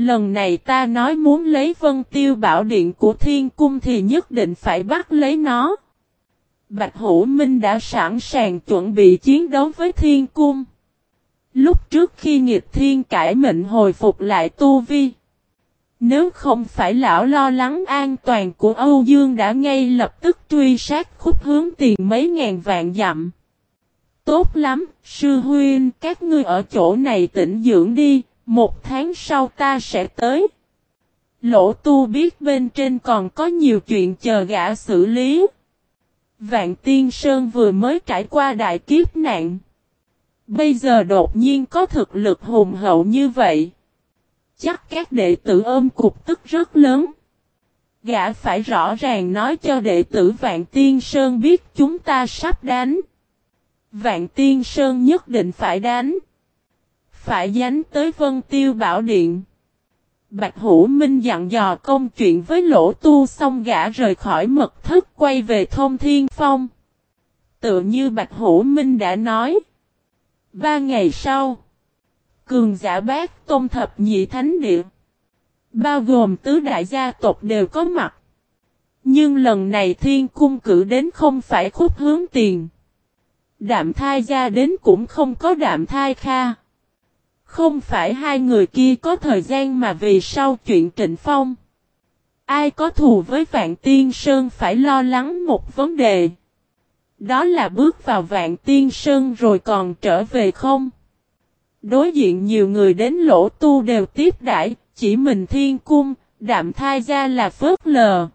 Lần này ta nói muốn lấy vân tiêu bảo điện của thiên cung thì nhất định phải bắt lấy nó. Bạch Hữu Minh đã sẵn sàng chuẩn bị chiến đấu với thiên cung. Lúc trước khi nghịch thiên cải mệnh hồi phục lại tu vi. Nếu không phải lão lo lắng an toàn của Âu Dương đã ngay lập tức truy sát khúc hướng tiền mấy ngàn vạn dặm. Tốt lắm, sư huyên, các ngươi ở chỗ này tĩnh dưỡng đi, một tháng sau ta sẽ tới. Lỗ tu biết bên trên còn có nhiều chuyện chờ gã xử lý. Vạn Tiên Sơn vừa mới trải qua đại kiếp nạn. Bây giờ đột nhiên có thực lực hùng hậu như vậy. Chắc các đệ tử ôm cục tức rất lớn. Gã phải rõ ràng nói cho đệ tử Vạn Tiên Sơn biết chúng ta sắp đánh. Vạn Tiên Sơn nhất định phải đánh. Phải dánh tới Vân Tiêu Bảo Điện. Bạch Hữu Minh dặn dò công chuyện với lỗ tu xong gã rời khỏi mật thất quay về thông thiên phong. Tự như Bạch Hữu Minh đã nói. Ba ngày sau. Cường giả bác tôn thập nhị thánh địa. Bao gồm tứ đại gia tộc đều có mặt. Nhưng lần này thiên cung cử đến không phải khúc hướng tiền. Đạm thai gia đến cũng không có đạm thai kha. Không phải hai người kia có thời gian mà vì sau chuyện Trịnh Phong. Ai có thù với Vạn Tiên Sơn phải lo lắng một vấn đề. Đó là bước vào Vạn Tiên Sơn rồi còn trở về không? Đối diện nhiều người đến lỗ tu đều tiếp đãi, chỉ mình thiên cung, đạm thai ra là phớt lờ.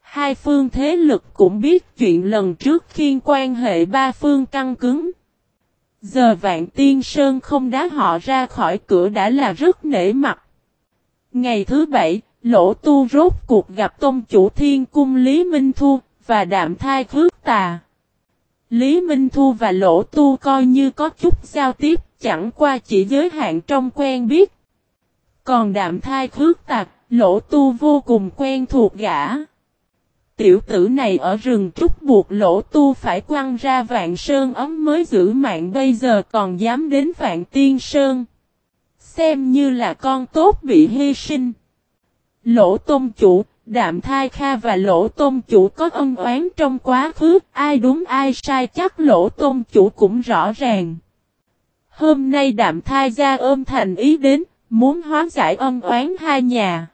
Hai phương thế lực cũng biết chuyện lần trước khiên quan hệ ba phương căng cứng. Giờ vạn tiên sơn không đá họ ra khỏi cửa đã là rất nể mặt. Ngày thứ bảy, lỗ tu rốt cuộc gặp tôn chủ thiên cung Lý Minh Thu, và đạm thai khước tà. Lý Minh Thu và lỗ tu coi như có chút giao tiếp, chẳng qua chỉ giới hạn trong quen biết. Còn đạm thai khước tạc, lỗ tu vô cùng quen thuộc gã. Tiểu tử này ở rừng trúc buộc lỗ tu phải quăng ra vạn sơn ấm mới giữ mạng bây giờ còn dám đến vạn tiên sơn. Xem như là con tốt bị hy sinh. Lỗ tôn chủ, đạm thai kha và lỗ tôn chủ có ân oán trong quá khứ, ai đúng ai sai chắc lỗ tôn chủ cũng rõ ràng. Hôm nay đạm thai ra ôm thành ý đến, muốn hóa giải ân oán hai nhà.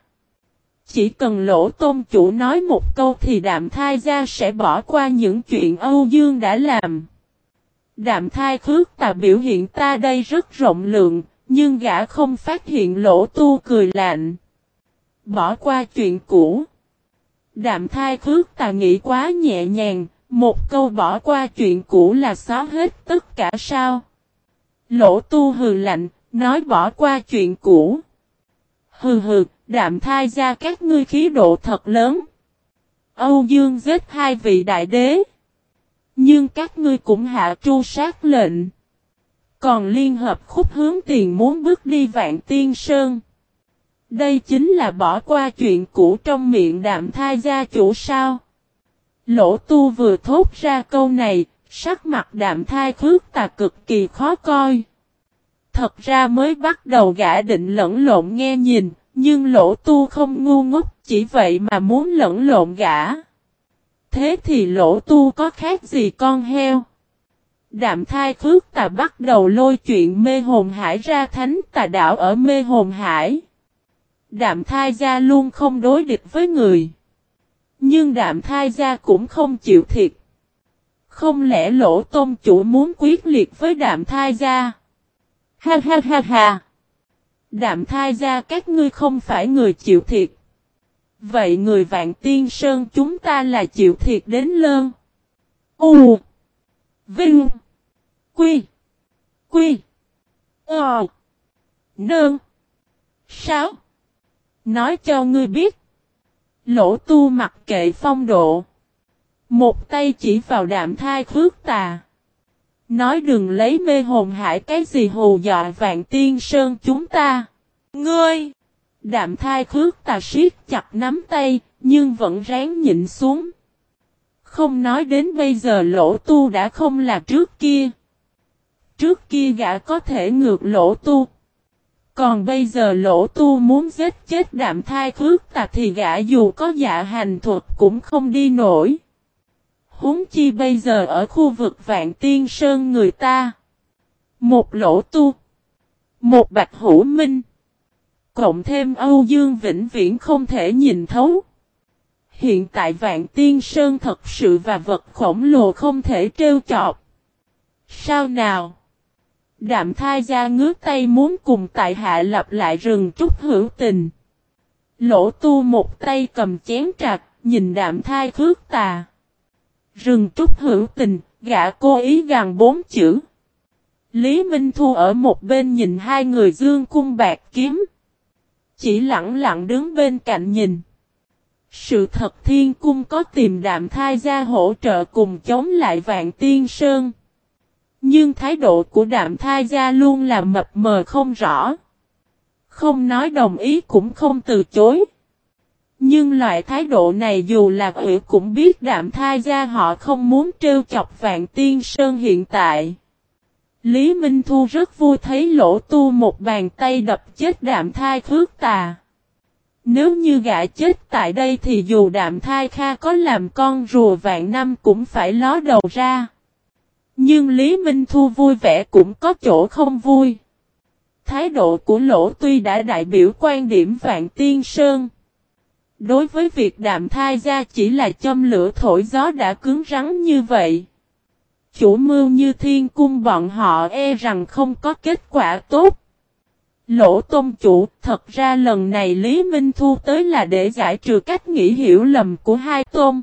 Chỉ cần lỗ tôn chủ nói một câu thì đạm thai gia sẽ bỏ qua những chuyện Âu Dương đã làm. Đạm thai khước tà biểu hiện ta đây rất rộng lượng, nhưng gã không phát hiện lỗ tu cười lạnh. Bỏ qua chuyện cũ. Đạm thai khước tà nghĩ quá nhẹ nhàng, một câu bỏ qua chuyện cũ là xóa hết tất cả sao. Lỗ tu hừ lạnh, nói bỏ qua chuyện cũ. Hừ hừ, đạm thai ra các ngươi khí độ thật lớn. Âu Dương giết hai vị đại đế. Nhưng các ngươi cũng hạ tru sát lệnh. Còn liên hợp khúc hướng tiền muốn bước đi vạn tiên sơn. Đây chính là bỏ qua chuyện cũ trong miệng đạm thai gia chủ sao. Lỗ tu vừa thốt ra câu này, sắc mặt đạm thai khước tà cực kỳ khó coi. Thật ra mới bắt đầu gã định lẫn lộn nghe nhìn, nhưng lỗ tu không ngu ngốc, chỉ vậy mà muốn lẫn lộn gã. Thế thì lỗ tu có khác gì con heo? Đạm thai khước tà bắt đầu lôi chuyện mê hồn hải ra thánh tà đảo ở mê hồn hải. Đạm thai gia luôn không đối địch với người. Nhưng đạm thai gia cũng không chịu thiệt. Không lẽ lỗ tôn chủ muốn quyết liệt với đạm thai gia? Ha ha ha ha! Đạm thai ra các ngươi không phải người chịu thiệt. Vậy người vạn tiên sơn chúng ta là chịu thiệt đến lơn. U. Vinh. Quy. Quy. Ờ. Nơn. Sáu. Nói cho ngươi biết. Lỗ tu mặc kệ phong độ. Một tay chỉ vào đạm thai khước tà. Nói đừng lấy mê hồn hải cái gì hù dọa vạn tiên sơn chúng ta. Ngươi! Đạm thai khước tà siết chặt nắm tay, nhưng vẫn ráng nhịn xuống. Không nói đến bây giờ lỗ tu đã không là trước kia. Trước kia gã có thể ngược lỗ tu. Còn bây giờ lỗ tu muốn giết chết đạm thai khước tà thì gã dù có dạ hành thuật cũng không đi nổi. Húng chi bây giờ ở khu vực vạn tiên sơn người ta. Một lỗ tu. Một bạch hữu minh. Cộng thêm Âu Dương vĩnh viễn không thể nhìn thấu. Hiện tại vạn tiên sơn thật sự và vật khổng lồ không thể trêu chọc. Sao nào? Đạm thai ra ngước tay muốn cùng tại hạ lập lại rừng trúc hữu tình. Lỗ tu một tay cầm chén trạc, nhìn đạm thai khước tà. Rừng trúc hữu tình, gã cố ý gàn bốn chữ. Lý Minh Thu ở một bên nhìn hai người dương cung bạc kiếm. Chỉ lặng lặng đứng bên cạnh nhìn. Sự thật thiên cung có tìm đạm thai ra hỗ trợ cùng chống lại vạn tiên sơn. Nhưng thái độ của đạm thai gia luôn là mập mờ không rõ. Không nói đồng ý cũng không từ chối. Nhưng loại thái độ này dù là ủy cũng biết đạm thai gia họ không muốn trêu chọc vạn tiên sơn hiện tại. Lý Minh Thu rất vui thấy lỗ tu một bàn tay đập chết đạm thai khước tà. Nếu như gã chết tại đây thì dù đạm thai kha có làm con rùa vạn năm cũng phải ló đầu ra. Nhưng Lý Minh Thu vui vẻ cũng có chỗ không vui. Thái độ của Lỗ tuy đã đại biểu quan điểm Vạn Tiên Sơn. Đối với việc đạm thai ra chỉ là châm lửa thổi gió đã cứng rắn như vậy. Chủ mưu như thiên cung bọn họ e rằng không có kết quả tốt. Lỗ tôn chủ, thật ra lần này Lý Minh Thu tới là để giải trừ cách nghĩ hiểu lầm của hai tôn.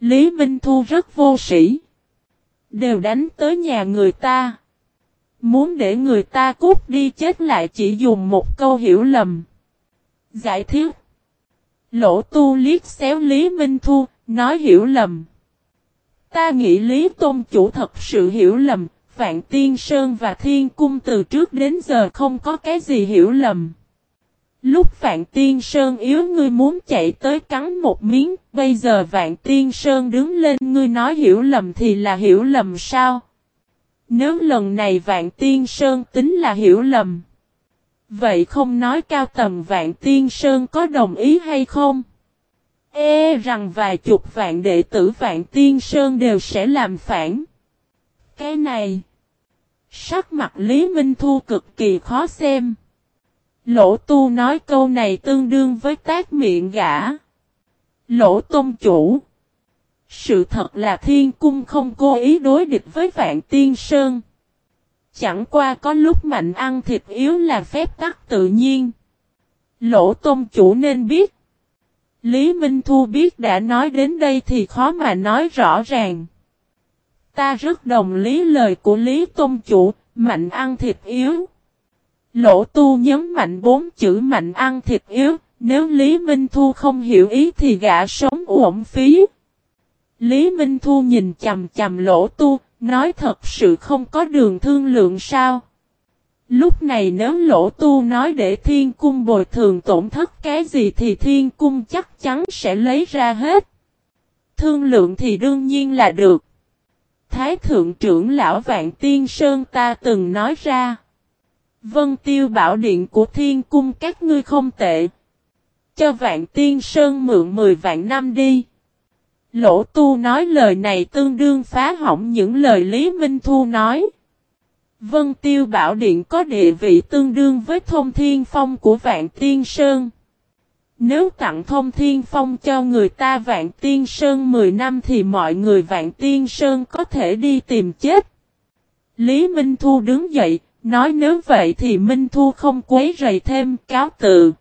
Lý Minh Thu rất vô sĩ. Đều đánh tới nhà người ta. Muốn để người ta cút đi chết lại chỉ dùng một câu hiểu lầm. Giải thích. Lỗ tu liếc xéo Lý Minh Thu, nói hiểu lầm. Ta nghĩ Lý Tôn Chủ thật sự hiểu lầm, Vạn Tiên Sơn và Thiên Cung từ trước đến giờ không có cái gì hiểu lầm. Lúc Vạn Tiên Sơn yếu ngươi muốn chạy tới cắn một miếng, bây giờ Vạn Tiên Sơn đứng lên ngươi nói hiểu lầm thì là hiểu lầm sao? Nếu lần này Vạn Tiên Sơn tính là hiểu lầm. Vậy không nói cao tầm Vạn Tiên Sơn có đồng ý hay không? E rằng vài chục vạn đệ tử Vạn Tiên Sơn đều sẽ làm phản. Cái này, sắc mặt Lý Minh Thu cực kỳ khó xem. Lỗ tu nói câu này tương đương với tác miệng gã. Lỗ tôn chủ. Sự thật là thiên cung không cố ý đối địch với vạn tiên sơn. Chẳng qua có lúc mạnh ăn thịt yếu là phép tắc tự nhiên. Lỗ tôn chủ nên biết. Lý Minh Thu biết đã nói đến đây thì khó mà nói rõ ràng. Ta rất đồng lý lời của Lý Tôn Chủ, mạnh ăn thịt yếu. Lỗ tu nhấn mạnh bốn chữ mạnh ăn thịt yếu, nếu Lý Minh Thu không hiểu ý thì gã sống uổng phí. Lý Minh Thu nhìn chầm chầm lỗ tu, nói thật sự không có đường thương lượng sao. Lúc này nếu lỗ tu nói để thiên cung bồi thường tổn thất cái gì thì thiên cung chắc chắn sẽ lấy ra hết. Thương lượng thì đương nhiên là được. Thái thượng trưởng lão Vạn Tiên Sơn ta từng nói ra. Vân tiêu bảo điện của thiên cung các ngươi không tệ. Cho vạn tiên sơn mượn 10 vạn năm đi. Lỗ tu nói lời này tương đương phá hỏng những lời Lý Minh Thu nói. Vân tiêu bảo điện có địa vị tương đương với thông thiên phong của vạn tiên sơn. Nếu tặng thông thiên phong cho người ta vạn tiên sơn 10 năm thì mọi người vạn tiên sơn có thể đi tìm chết. Lý Minh Thu đứng dậy, Nói nếu vậy thì Minh Thu không quấy rầy thêm cáo tự.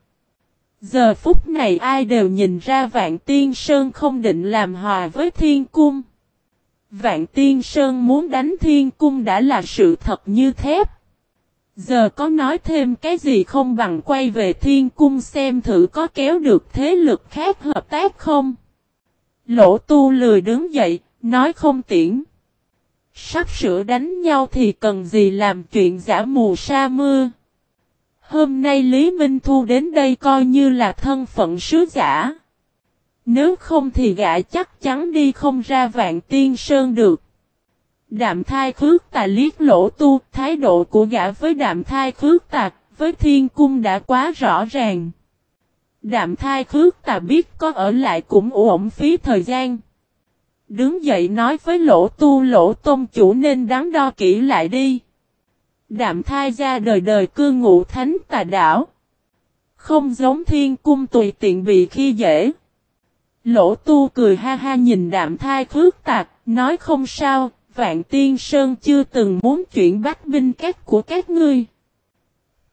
Giờ phút này ai đều nhìn ra Vạn Tiên Sơn không định làm hòa với Thiên Cung. Vạn Tiên Sơn muốn đánh Thiên Cung đã là sự thật như thép. Giờ có nói thêm cái gì không bằng quay về Thiên Cung xem thử có kéo được thế lực khác hợp tác không. Lỗ tu lười đứng dậy, nói không tiễn. Sắp sửa đánh nhau thì cần gì làm chuyện giả mù sa mưa. Hôm nay Lý Minh Thu đến đây coi như là thân phận sứ giả. Nếu không thì gã chắc chắn đi không ra vạn tiên sơn được. Đạm thai khước tà liếc lỗ tu, thái độ của gã với đạm thai khước tà với thiên cung đã quá rõ ràng. Đạm thai khước tà biết có ở lại cũng ổn phí thời gian. Đứng dậy nói với lỗ tu lỗ tôn chủ nên đáng đo kỹ lại đi. Đạm thai ra đời đời cư ngụ thánh tà đảo. Không giống thiên cung tùy tiện bị khi dễ. Lỗ tu cười ha ha nhìn đạm thai khước tạc, nói không sao, vạn tiên sơn chưa từng muốn chuyển bách binh các của các ngươi.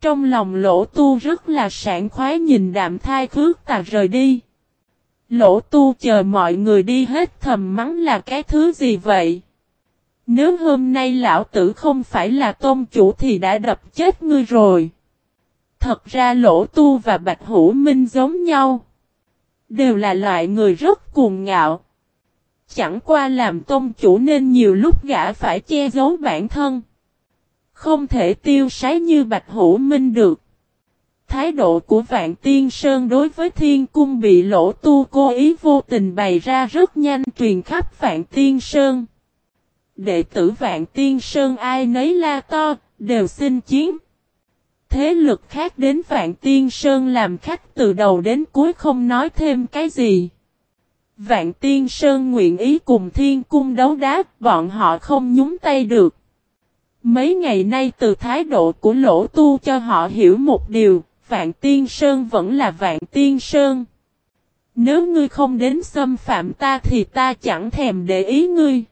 Trong lòng lỗ tu rất là sảng khoái nhìn đạm thai khước tạc rời đi. Lỗ tu chờ mọi người đi hết thầm mắng là cái thứ gì vậy? Nếu hôm nay lão tử không phải là tôn chủ thì đã đập chết ngươi rồi. Thật ra lỗ tu và bạch hữu minh giống nhau. Đều là loại người rất cuồng ngạo. Chẳng qua làm tôn chủ nên nhiều lúc gã phải che giấu bản thân. Không thể tiêu sái như bạch hữu minh được. Thái độ của Vạn Tiên Sơn đối với Thiên Cung bị lỗ tu cố ý vô tình bày ra rất nhanh truyền khắp Vạn Tiên Sơn. Đệ tử Vạn Tiên Sơn ai nấy la to, đều xin chiến. Thế lực khác đến Vạn Tiên Sơn làm khách từ đầu đến cuối không nói thêm cái gì. Vạn Tiên Sơn nguyện ý cùng Thiên Cung đấu đá, bọn họ không nhúng tay được. Mấy ngày nay từ thái độ của lỗ tu cho họ hiểu một điều, Vạn Tiên Sơn vẫn là Vạn Tiên Sơn. Nếu ngươi không đến xâm phạm ta thì ta chẳng thèm để ý ngươi.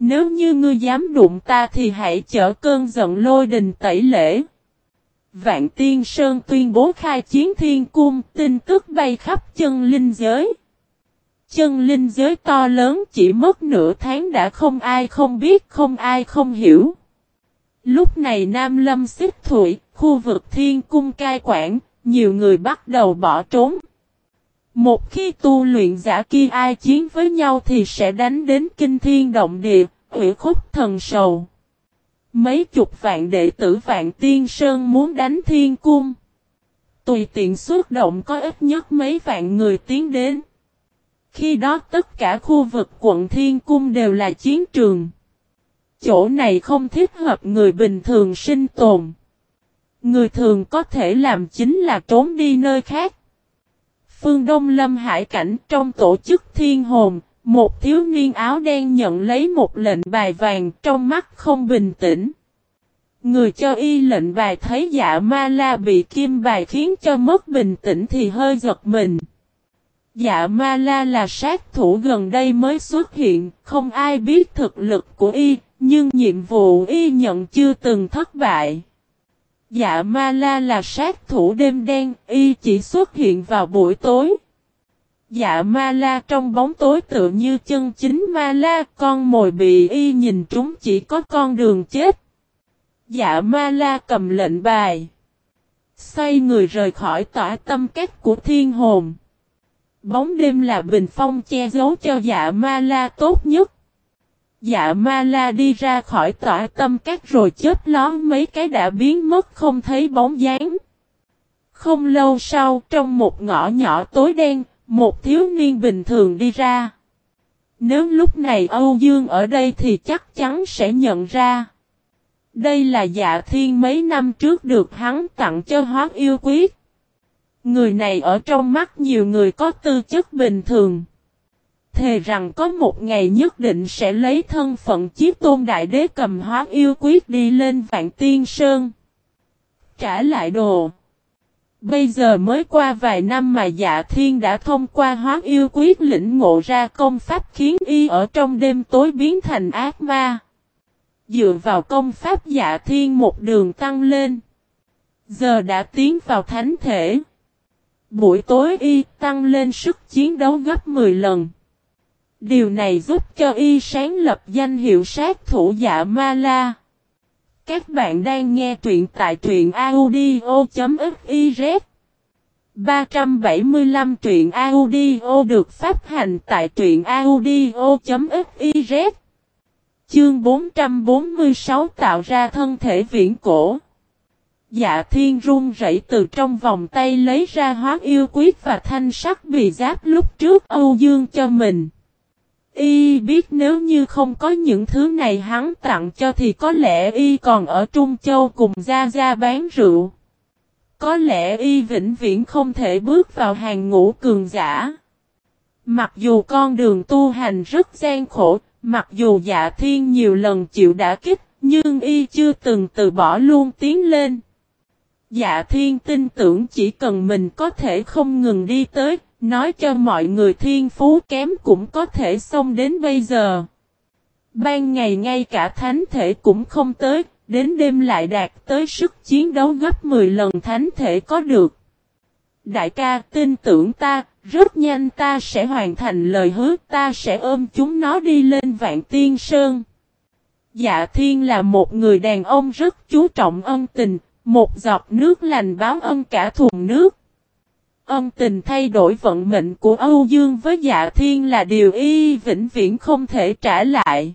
Nếu như ngươi dám đụng ta thì hãy chở cơn giận lôi đình tẩy lễ. Vạn Tiên Sơn tuyên bố khai chiến thiên cung, tin tức bay khắp chân linh giới. Chân linh giới to lớn chỉ mất nửa tháng đã không ai không biết, không ai không hiểu. Lúc này Nam Lâm xích thủy, khu vực thiên cung cai quản, nhiều người bắt đầu bỏ trốn. Một khi tu luyện giả kia ai chiến với nhau thì sẽ đánh đến kinh thiên động địa, ủy khúc thần sầu. Mấy chục vạn đệ tử vạn tiên sơn muốn đánh thiên cung. Tùy tiện xuất động có ít nhất mấy vạn người tiến đến. Khi đó tất cả khu vực quận thiên cung đều là chiến trường. Chỗ này không thích hợp người bình thường sinh tồn. Người thường có thể làm chính là trốn đi nơi khác. Phương Đông Lâm Hải Cảnh trong tổ chức thiên hồn, một thiếu niên áo đen nhận lấy một lệnh bài vàng trong mắt không bình tĩnh. Người cho y lệnh bài thấy dạ ma la bị kim bài khiến cho mất bình tĩnh thì hơi giật mình. Dạ ma la là sát thủ gần đây mới xuất hiện, không ai biết thực lực của y, nhưng nhiệm vụ y nhận chưa từng thất bại. Dạ ma la là sát thủ đêm đen, y chỉ xuất hiện vào buổi tối. Dạ ma la trong bóng tối tựa như chân chính ma la, con mồi bị y nhìn trúng chỉ có con đường chết. Dạ ma la cầm lệnh bài. Xoay người rời khỏi tỏa tâm cách của thiên hồn. Bóng đêm là bình phong che giấu cho dạ ma la tốt nhất. Dạ ma la đi ra khỏi tỏa tâm các rồi chết lón mấy cái đã biến mất không thấy bóng dáng. Không lâu sau trong một ngõ nhỏ tối đen, một thiếu niên bình thường đi ra. Nếu lúc này Âu Dương ở đây thì chắc chắn sẽ nhận ra. Đây là dạ thiên mấy năm trước được hắn tặng cho hóa yêu quyết. Người này ở trong mắt nhiều người có tư chất bình thường. Thề rằng có một ngày nhất định sẽ lấy thân phận chiếc tôn đại đế cầm hóa yêu quyết đi lên vạn tiên sơn. Trả lại đồ. Bây giờ mới qua vài năm mà dạ thiên đã thông qua hóa yêu quyết lĩnh ngộ ra công pháp khiến y ở trong đêm tối biến thành ác ma. Dựa vào công pháp dạ thiên một đường tăng lên. Giờ đã tiến vào thánh thể. Buổi tối y tăng lên sức chiến đấu gấp 10 lần. Điều này giúp cho y sáng lập danh hiệu sát thủ dạ ma la. Các bạn đang nghe truyện tại truyện audio.fiz 375 truyện audio được phát hành tại truyện audio.fiz Chương 446 tạo ra thân thể viễn cổ Dạ thiên run rẩy từ trong vòng tay lấy ra hóa yêu quyết và thanh sắc bị giáp lúc trước Âu Dương cho mình. Y biết nếu như không có những thứ này hắn tặng cho thì có lẽ Y còn ở Trung Châu cùng Gia Gia bán rượu. Có lẽ y vĩnh viễn không thể bước vào hàng ngũ cường giả. Mặc dù con đường tu hành rất gian khổ, mặc dù dạ thiên nhiều lần chịu đả kích, nhưng y chưa từng từ bỏ luôn tiến lên. Dạ thiên tin tưởng chỉ cần mình có thể không ngừng đi tới, nói cho mọi người thiên phú kém cũng có thể xông đến bây giờ. Ban ngày ngay cả thánh thể cũng không tới, đến đêm lại đạt tới sức chiến đấu gấp 10 lần thánh thể có được. Đại ca tin tưởng ta, rất nhanh ta sẽ hoàn thành lời hứa ta sẽ ôm chúng nó đi lên vạn tiên sơn. Dạ thiên là một người đàn ông rất chú trọng ân tình, một giọt nước lành báo ân cả thùng nước. Âm tình thay đổi vận mệnh của Âu Dương với dạ thiên là điều y vĩnh viễn không thể trả lại.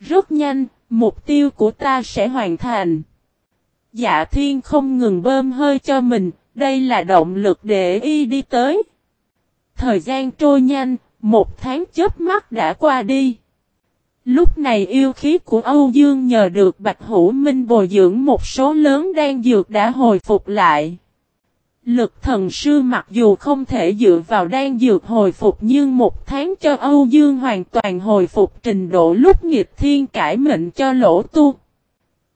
Rất nhanh, mục tiêu của ta sẽ hoàn thành. Dạ thiên không ngừng bơm hơi cho mình, đây là động lực để y đi tới. Thời gian trôi nhanh, một tháng chớp mắt đã qua đi. Lúc này yêu khí của Âu Dương nhờ được Bạch Hữu Minh bồi dưỡng một số lớn đang dược đã hồi phục lại. Lực thần sư mặc dù không thể dựa vào đan dược hồi phục nhưng một tháng cho Âu Dương hoàn toàn hồi phục trình độ lúc nghịch thiên cải mệnh cho lỗ tu.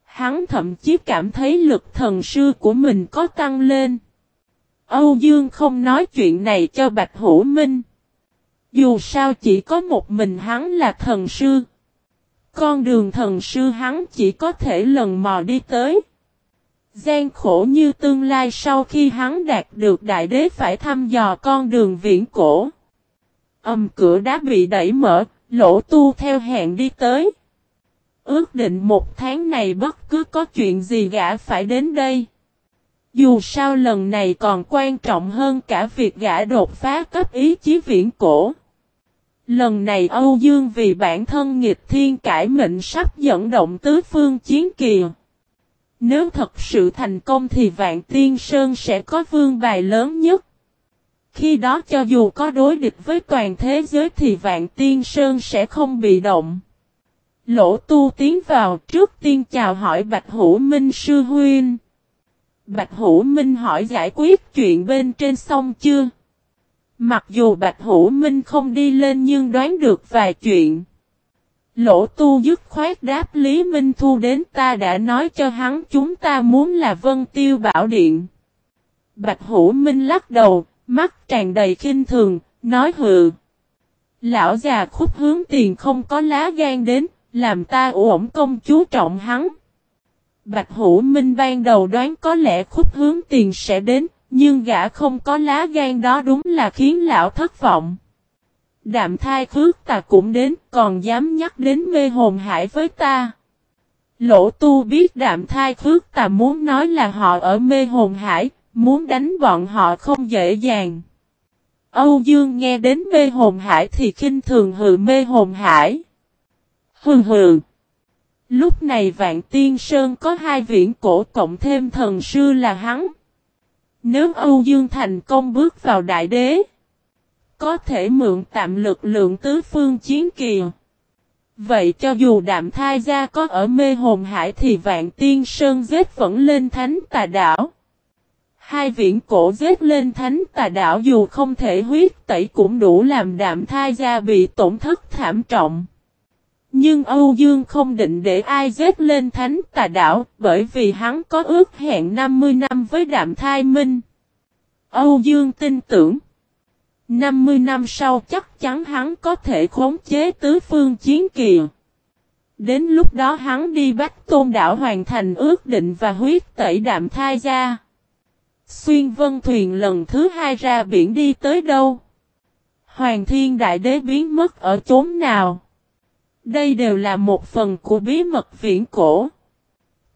Hắn thậm chí cảm thấy lực thần sư của mình có tăng lên. Âu Dương không nói chuyện này cho Bạch Hữu Minh. Dù sao chỉ có một mình hắn là thần sư. Con đường thần sư hắn chỉ có thể lần mò đi tới. Gian khổ như tương lai sau khi hắn đạt được đại đế phải thăm dò con đường viễn cổ. Âm cửa đá bị đẩy mở, lỗ tu theo hẹn đi tới. Ước định một tháng này bất cứ có chuyện gì gã phải đến đây. Dù sao lần này còn quan trọng hơn cả việc gã đột phá cấp ý chí viễn cổ. Lần này Âu Dương vì bản thân nghịch thiên cải mệnh sắp dẫn động tứ phương chiến kìa. Nếu thật sự thành công thì Vạn Tiên Sơn sẽ có vương bài lớn nhất. Khi đó cho dù có đối địch với toàn thế giới thì Vạn Tiên Sơn sẽ không bị động. Lỗ tu tiến vào trước tiên chào hỏi Bạch Hữu Minh Sư Huynh. Bạch Hữu Minh hỏi giải quyết chuyện bên trên xong chưa? Mặc dù Bạch Hữu Minh không đi lên nhưng đoán được vài chuyện. Lỗ tu dứt khoát đáp Lý Minh Thu đến ta đã nói cho hắn chúng ta muốn là Vân Tiêu Bảo Điện. Bạch Hữu Minh lắc đầu, mắt tràn đầy khinh thường, nói hừ. Lão già khúc hướng tiền không có lá gan đến, làm ta ổn công chú trọng hắn. Bạch Hữu Minh ban đầu đoán có lẽ khúc hướng tiền sẽ đến, nhưng gã không có lá gan đó đúng là khiến lão thất vọng. Đạm thai khước ta cũng đến, còn dám nhắc đến mê hồn hải với ta. Lỗ tu biết đạm thai khước ta muốn nói là họ ở mê hồn hải, muốn đánh bọn họ không dễ dàng. Âu Dương nghe đến mê hồn hải thì khinh thường hừ mê hồn hải. Hừ hừ. Lúc này Vạn Tiên Sơn có hai viễn cổ cộng thêm thần sư là hắn. Nếu Âu Dương thành công bước vào đại đế, có thể mượn tạm lực lượng tứ phương chiến kỳ. Vậy cho dù đạm thai gia có ở mê hồn hải thì vạn tiên sơn giết vẫn lên thánh tà đảo. Hai viễn cổ giết lên thánh tà đảo dù không thể huyết tẩy cũng đủ làm đạm thai gia bị tổn thất thảm trọng. Nhưng Âu Dương không định để ai giết lên thánh tà đảo bởi vì hắn có ước hẹn 50 năm với đạm thai minh. Âu Dương tin tưởng. 50 năm sau chắc chắn hắn có thể khống chế tứ phương chiến kỳ. Đến lúc đó hắn đi bắt tôn đảo hoàn thành ước định và huyết tẩy đạm thai ra. Xuyên vân thuyền lần thứ hai ra biển đi tới đâu? Hoàng thiên đại đế biến mất ở chốn nào? Đây đều là một phần của bí mật viễn cổ.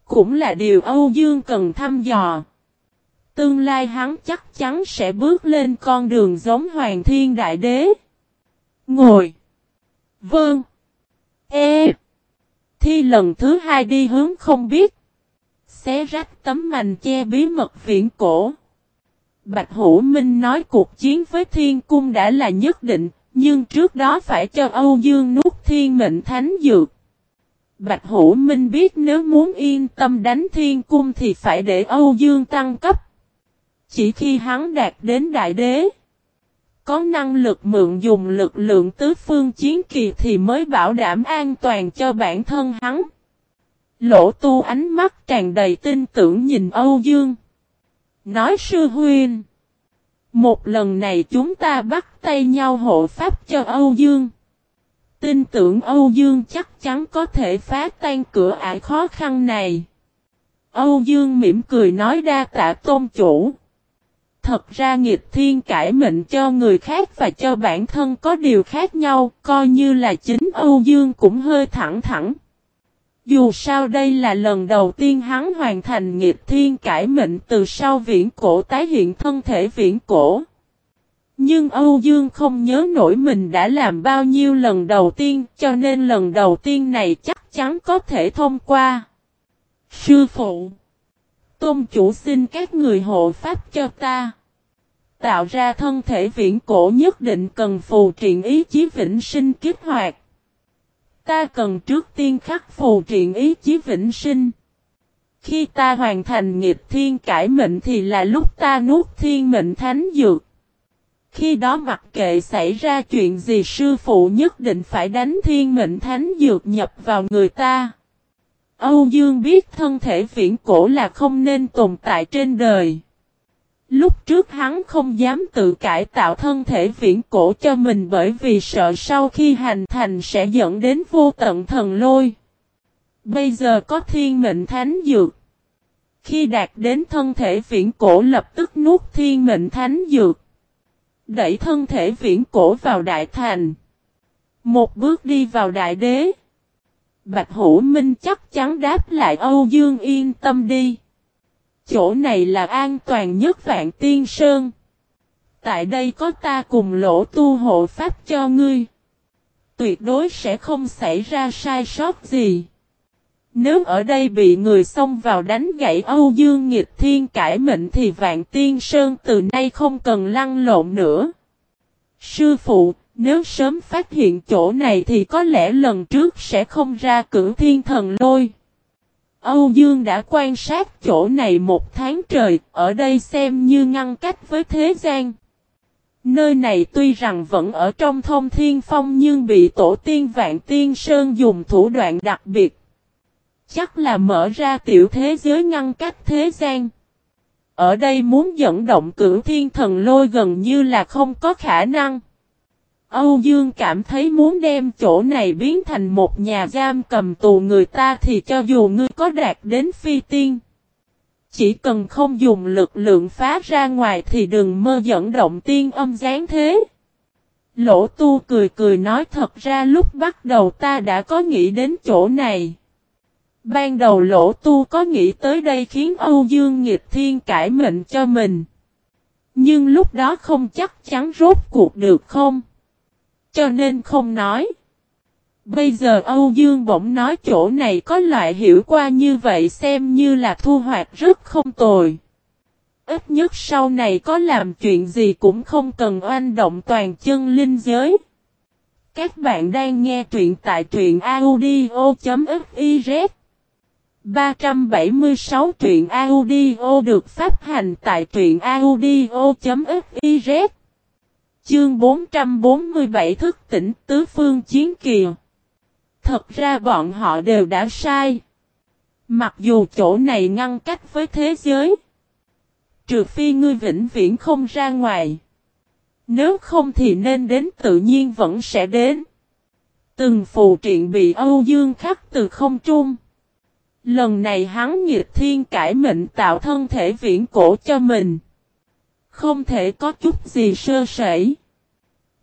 Cũng là điều Âu Dương cần thăm dò. Tương lai hắn chắc chắn sẽ bước lên con đường giống Hoàng Thiên Đại Đế. Ngồi. Vâng. E. Thi lần thứ hai đi hướng không biết. Xé rách tấm mành che bí mật viễn cổ. Bạch Hữu Minh nói cuộc chiến với Thiên Cung đã là nhất định, nhưng trước đó phải cho Âu Dương nuốt thiên mệnh thánh dược. Bạch Hữu Minh biết nếu muốn yên tâm đánh Thiên Cung thì phải để Âu Dương tăng cấp chỉ khi hắn đạt đến đại đế. Có năng lực mượn dùng lực lượng tứ phương chiến kỳ thì mới bảo đảm an toàn cho bản thân hắn. Lỗ tu ánh mắt tràn đầy tin tưởng nhìn Âu Dương. Nói sư huyên, Một lần này chúng ta bắt tay nhau hộ pháp cho Âu Dương. Tin tưởng Âu Dương chắc chắn có thể phá tan cửa ải khó khăn này. Âu Dương mỉm cười nói đa tạ tôn chủ. Thật ra nghịch thiên cải mệnh cho người khác và cho bản thân có điều khác nhau, coi như là chính Âu Dương cũng hơi thẳng thẳng. Dù sao đây là lần đầu tiên hắn hoàn thành nghịch thiên cải mệnh từ sau viễn cổ tái hiện thân thể viễn cổ. Nhưng Âu Dương không nhớ nổi mình đã làm bao nhiêu lần đầu tiên cho nên lần đầu tiên này chắc chắn có thể thông qua. Sư phụ Tôn chủ xin các người hộ pháp cho ta. Tạo ra thân thể viễn cổ nhất định cần phù triện ý chí vĩnh sinh kích hoạt. Ta cần trước tiên khắc phù triện ý chí vĩnh sinh. Khi ta hoàn thành nghiệp thiên cải mệnh thì là lúc ta nuốt thiên mệnh thánh dược. Khi đó mặc kệ xảy ra chuyện gì, sư phụ nhất định phải đánh thiên mệnh thánh dược nhập vào người ta. Âu Dương biết thân thể viễn cổ là không nên tồn tại trên đời. Lúc trước hắn không dám tự cải tạo thân thể viễn cổ cho mình bởi vì sợ sau khi hành thành sẽ dẫn đến vô tận thần lôi. Bây giờ có thiên mệnh thánh dược. Khi đạt đến thân thể viễn cổ lập tức nuốt thiên mệnh thánh dược. Đẩy thân thể viễn cổ vào đại thành. Một bước đi vào đại đế. Bạch Hữu Minh chắc chắn đáp lại Âu Dương yên tâm đi. Chỗ này là an toàn nhất vạn tiên sơn. Tại đây có ta cùng lỗ tu hộ pháp cho ngươi. Tuyệt đối sẽ không xảy ra sai sót gì. Nếu ở đây bị người xông vào đánh gãy Âu Dương nghịch thiên cải mệnh thì vạn tiên sơn từ nay không cần lăn lộn nữa. Sư phụ, nếu sớm phát hiện chỗ này thì có lẽ lần trước sẽ không ra cử thiên thần lôi. Âu Dương đã quan sát chỗ này một tháng trời, ở đây xem như ngăn cách với thế gian. Nơi này tuy rằng vẫn ở trong thông thiên phong nhưng bị tổ tiên vạn tiên sơn dùng thủ đoạn đặc biệt. Chắc là mở ra tiểu thế giới ngăn cách thế gian. Ở đây muốn dẫn động cử thiên thần lôi gần như là không có khả năng. Âu Dương cảm thấy muốn đem chỗ này biến thành một nhà giam cầm tù người ta thì cho dù ngươi có đạt đến phi tiên. Chỉ cần không dùng lực lượng phá ra ngoài thì đừng mơ dẫn động tiên âm gián thế. Lỗ tu cười cười nói, thật ra lúc bắt đầu ta đã có nghĩ đến chỗ này. Ban đầu lỗ tu có nghĩ tới đây khiến Âu Dương nghịch thiên cải mệnh cho mình. Nhưng lúc đó không chắc chắn rốt cuộc được không. Cho nên không nói. Bây giờ Âu Dương bỗng nói chỗ này có loại hiểu qua như vậy xem như là thu hoạch rất không tồi. Ít nhất sau này có làm chuyện gì cũng không cần oanh động toàn chân linh giới. Các bạn đang nghe truyện tại truyện audio.fiz 376 truyện audio được phát hành tại truyện audio.fiz Chương 447 thức tỉnh tứ phương chiến kiều Thật ra bọn họ đều đã sai. Mặc dù chỗ này ngăn cách với thế giới. Trừ phi ngươi vĩnh viễn không ra ngoài. Nếu không thì nên đến tự nhiên vẫn sẽ đến. Từng phù triện bị Âu Dương khắc từ không trung. Lần này hắn nghiệt thiên cải mệnh tạo thân thể viễn cổ cho mình. Không thể có chút gì sơ sẩy.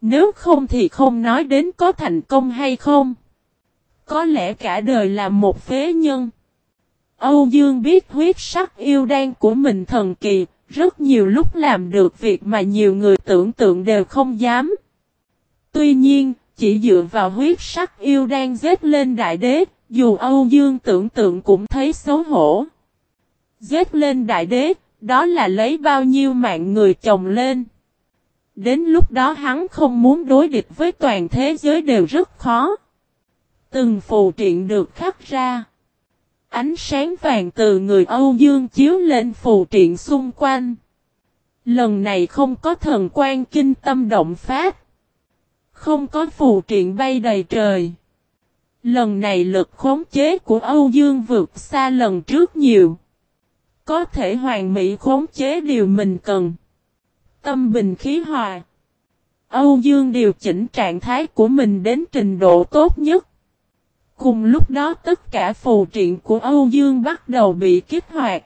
Nếu không thì không nói đến có thành công hay không. Có lẽ cả đời là một phế nhân. Âu Dương biết huyết sắc yêu đan của mình thần kỳ, rất nhiều lúc làm được việc mà nhiều người tưởng tượng đều không dám. Tuy nhiên, chỉ dựa vào huyết sắc yêu đan giết lên đại đế, dù Âu Dương tưởng tượng cũng thấy xấu hổ. Giết lên đại đế, đó là lấy bao nhiêu mạng người chồng lên. Đến lúc đó hắn không muốn đối địch với toàn thế giới đều rất khó. Từng phù triện được khắc ra. Ánh sáng vàng từ người Âu Dương chiếu lên phù triện xung quanh. Lần này không có thần quan kinh tâm động phát. Không có phù triện bay đầy trời. Lần này lực khống chế của Âu Dương vượt xa lần trước nhiều. Có thể hoàn mỹ khống chế điều mình cần. Tâm bình khí hòa. Âu Dương điều chỉnh trạng thái của mình đến trình độ tốt nhất. Cùng lúc đó tất cả phù triện của Âu Dương bắt đầu bị kích hoạt.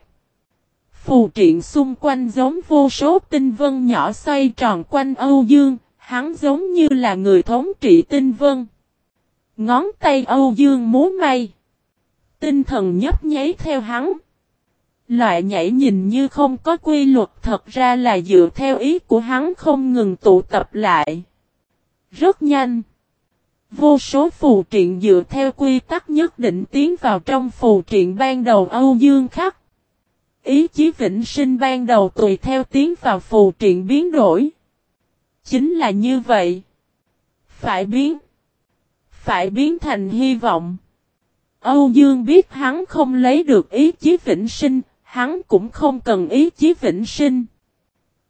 Phù triện xung quanh giống vô số tinh vân nhỏ xoay tròn quanh Âu Dương, hắn giống như là người thống trị tinh vân. Ngón tay Âu Dương múa may. Tinh thần nhấp nháy theo hắn. Loại nhảy nhìn như không có quy luật thật ra là dựa theo ý của hắn không ngừng tụ tập lại. Rất nhanh. Vô số phù triện dựa theo quy tắc nhất định tiến vào trong phù triện ban đầu Âu Dương khắc. Ý chí vĩnh sinh ban đầu tùy theo tiến vào phù triện biến đổi. Chính là như vậy. Phải biến. Phải biến thành hy vọng. Âu Dương biết hắn không lấy được ý chí vĩnh sinh, hắn cũng không cần ý chí vĩnh sinh.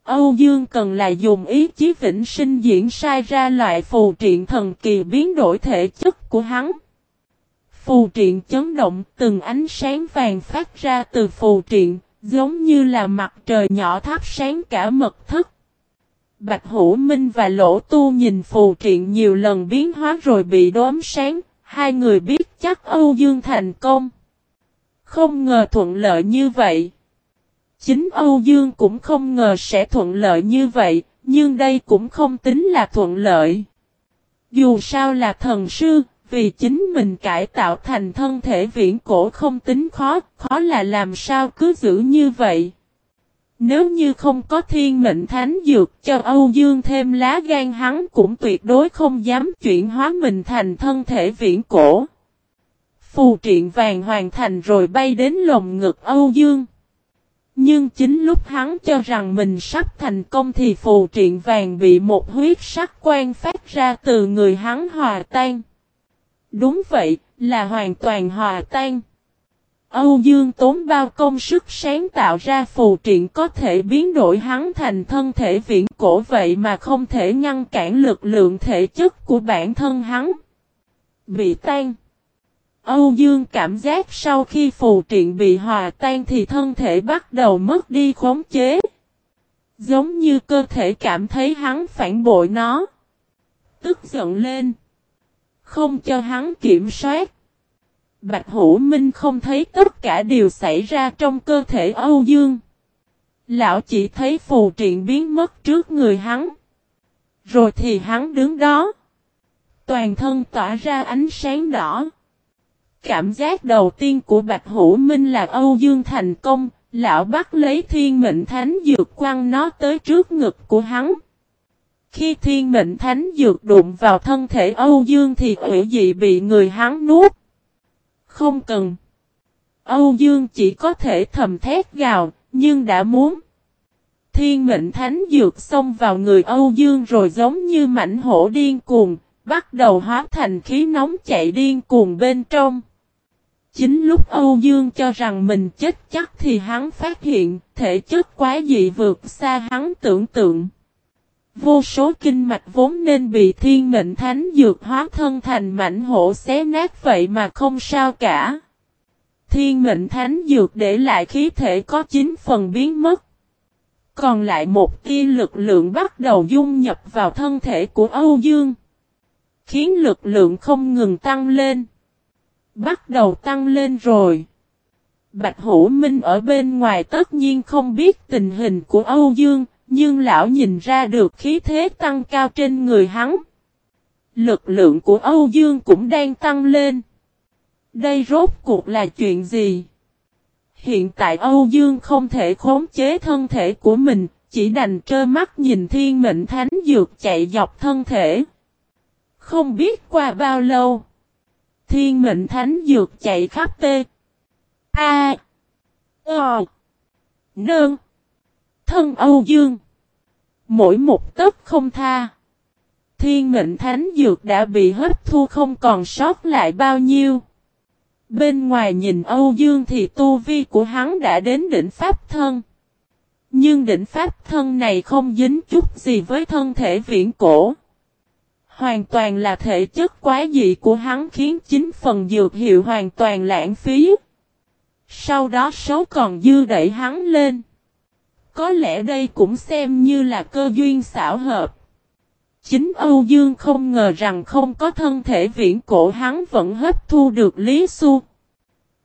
Âu Dương cần là dùng ý chí vĩnh sinh diễn sai ra loại phù triện thần kỳ biến đổi thể chất của hắn. Phù triện chấn động từng ánh sáng vàng phát ra từ phù triện, giống như là mặt trời nhỏ thắp sáng cả mật thất. Bạch Hữu Minh và Lỗ Tu nhìn phù triện nhiều lần biến hóa rồi bị đốm sáng, hai người biết chắc Âu Dương thành công. Không ngờ thuận lợi như vậy. Chính Âu Dương cũng không ngờ sẽ thuận lợi như vậy, nhưng đây cũng không tính là thuận lợi. Dù sao là thần sư, vì chính mình cải tạo thành thân thể viễn cổ không tính khó, khó là làm sao cứ giữ như vậy. Nếu như không có thiên mệnh thánh dược cho Âu Dương thêm lá gan hắn cũng tuyệt đối không dám chuyển hóa mình thành thân thể viễn cổ. Phù triện vàng hoàn thành rồi bay đến lồng ngực Âu Dương. Nhưng chính lúc hắn cho rằng mình sắp thành công thì phù triện vàng bị một huyết sắc quan phát ra từ người hắn hòa tan. Đúng vậy, là hoàn toàn hòa tan. Âu Dương tốn bao công sức sáng tạo ra phù triện có thể biến đổi hắn thành thân thể viễn cổ vậy mà không thể ngăn cản lực lượng thể chất của bản thân hắn. Bị tan. Âu Dương cảm giác sau khi phù triện bị hòa tan thì thân thể bắt đầu mất đi khống chế. Giống như cơ thể cảm thấy hắn phản bội nó. Tức giận lên. Không cho hắn kiểm soát. Bạch Hữu Minh không thấy tất cả điều xảy ra trong cơ thể Âu Dương. Lão chỉ thấy phù triện biến mất trước người hắn. Rồi thì hắn đứng đó. Toàn thân tỏa ra ánh sáng đỏ. Cảm giác đầu tiên của Bạch Hữu Minh là Âu Dương thành công, lão bắt lấy thiên mệnh thánh dược quăng nó tới trước ngực của hắn. Khi thiên mệnh thánh dược đụng vào thân thể Âu Dương thì ủy dị bị người hắn nuốt. Không cần. Âu Dương chỉ có thể thầm thét gào, nhưng đã muốn. Thiên mệnh thánh dược xông vào người Âu Dương rồi giống như mảnh hổ điên cuồng, bắt đầu hóa thành khí nóng chạy điên cuồng bên trong. Chính lúc Âu Dương cho rằng mình chết chắc thì hắn phát hiện thể chất quá dị vượt xa hắn tưởng tượng. Vô số kinh mạch vốn nên bị thiên mệnh thánh dược hóa thân thành mảnh hổ xé nát vậy mà không sao cả. Thiên mệnh thánh dược để lại khí thể có 9 phần biến mất. Còn lại một tia lực lượng bắt đầu dung nhập vào thân thể của Âu Dương. Khiến lực lượng không ngừng tăng lên. Bắt đầu tăng lên rồi. Bạch Hữu Minh ở bên ngoài tất nhiên không biết tình hình của Âu Dương, nhưng lão nhìn ra được khí thế tăng cao trên người hắn. Lực lượng của Âu Dương cũng đang tăng lên. Đây rốt cuộc là chuyện gì? Hiện tại Âu Dương không thể khống chế thân thể của mình, chỉ đành trơ mắt nhìn thiên mệnh thánh dược chạy dọc thân thể. Không biết qua bao lâu. Thiên mệnh thánh dược chạy khắp tê. A. O. Nơn. Thân Âu Dương. Mỗi một tấc không tha. Thiên mệnh thánh dược đã bị hấp thu không còn sót lại bao nhiêu. Bên ngoài nhìn Âu Dương thì tu vi của hắn đã đến đỉnh pháp thân. Nhưng đỉnh pháp thân này không dính chút gì với thân thể viễn cổ. Hoàn toàn là thể chất quá dị của hắn khiến chính phần dược hiệu hoàn toàn lãng phí. Sau đó số còn dư đẩy hắn lên. Có lẽ đây cũng xem như là cơ duyên xảo hợp. Chính Âu Dương không ngờ rằng không có thân thể viễn cổ hắn vẫn hấp thu được Lý Xu.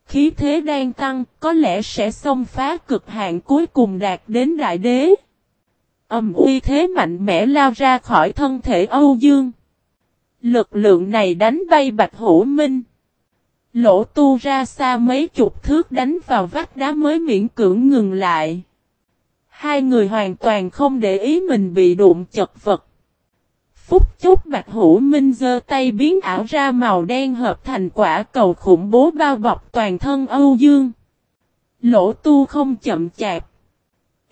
Khí thế đang tăng, có lẽ sẽ xông phá cực hạn cuối cùng đạt đến đại đế. Âm uy thế mạnh mẽ lao ra khỏi thân thể Âu Dương. Lực lượng này đánh bay Bạch Hữu Minh. Lỗ tu ra xa mấy chục thước đánh vào vách đá mới miễn cưỡng ngừng lại. Hai người hoàn toàn không để ý mình bị đụng chật vật. Phúc chốc Bạch Hữu Minh giơ tay biến ảo ra màu đen hợp thành quả cầu khủng bố bao bọc toàn thân Âu Dương. Lỗ tu không chậm chạp.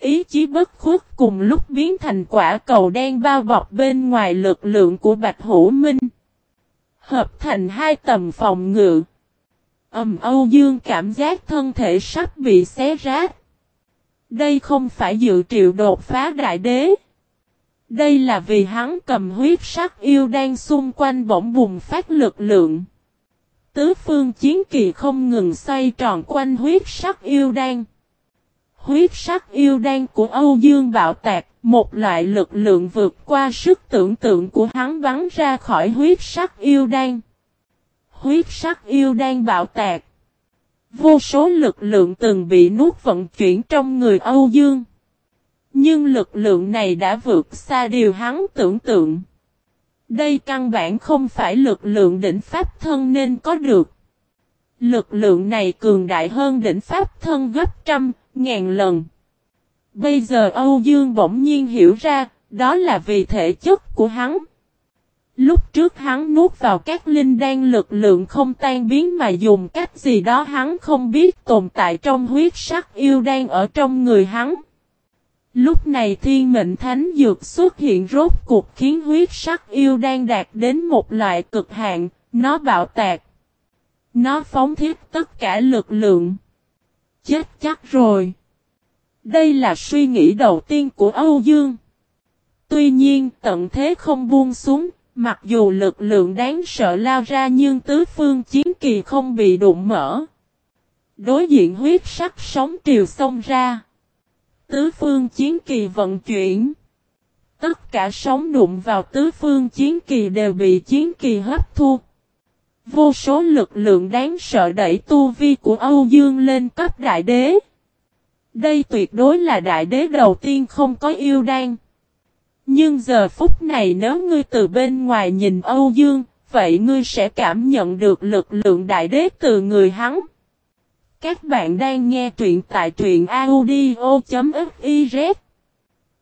Ý chí bất khuất cùng lúc biến thành quả cầu đen bao bọc bên ngoài lực lượng của Bạch Hữu Minh. Hợp thành hai tầm phòng ngự. Ẩm Âu Dương cảm giác thân thể sắp bị xé rách. Đây không phải dự triệu đột phá đại đế. Đây là vì hắn cầm huyết sắc yêu đang xung quanh bỗng bùng phát lực lượng. Tứ phương chiến kỳ không ngừng xoay tròn quanh huyết sắc yêu đan. Huyết sắc yêu đan của Âu Dương bạo tạc, một loại lực lượng vượt qua sức tưởng tượng của hắn bắn ra khỏi huyết sắc yêu đan. Huyết sắc yêu đan bạo tạc. Vô số lực lượng từng bị nuốt vận chuyển trong người Âu Dương. Nhưng lực lượng này đã vượt xa điều hắn tưởng tượng. Đây căn bản không phải lực lượng đỉnh pháp thân nên có được. Lực lượng này cường đại hơn đỉnh pháp thân gấp trăm, ngàn lần. Bây giờ Âu Dương bỗng nhiên hiểu ra, đó là vì thể chất của hắn. Lúc trước hắn nuốt vào các linh đan lực lượng không tan biến mà dùng cách gì đó hắn không biết tồn tại trong huyết sắc yêu đan ở trong người hắn. Lúc này thiên mệnh thánh dược xuất hiện rốt cuộc khiến huyết sắc yêu đang đạt đến một loại cực hạn, nó bạo tạc. Nó phóng thiết tất cả lực lượng. Chết chắc rồi. Đây là suy nghĩ đầu tiên của Âu Dương. Tuy nhiên tận thế không buông xuống, mặc dù lực lượng đáng sợ lao ra nhưng tứ phương chiến kỳ không bị đụng mở. Đối diện huyết sắc sóng triều xông ra. Tứ phương chiến kỳ vận chuyển. Tất cả sóng đụng vào tứ phương chiến kỳ đều bị chiến kỳ hấp thu. Vô số lực lượng đáng sợ đẩy tu vi của Âu Dương lên cấp đại đế. Đây tuyệt đối là đại đế đầu tiên không có yêu đan. Nhưng giờ phút này nếu ngươi từ bên ngoài nhìn Âu Dương, vậy ngươi sẽ cảm nhận được lực lượng đại đế từ người hắn. Các bạn đang nghe truyện tại truyện audio.fif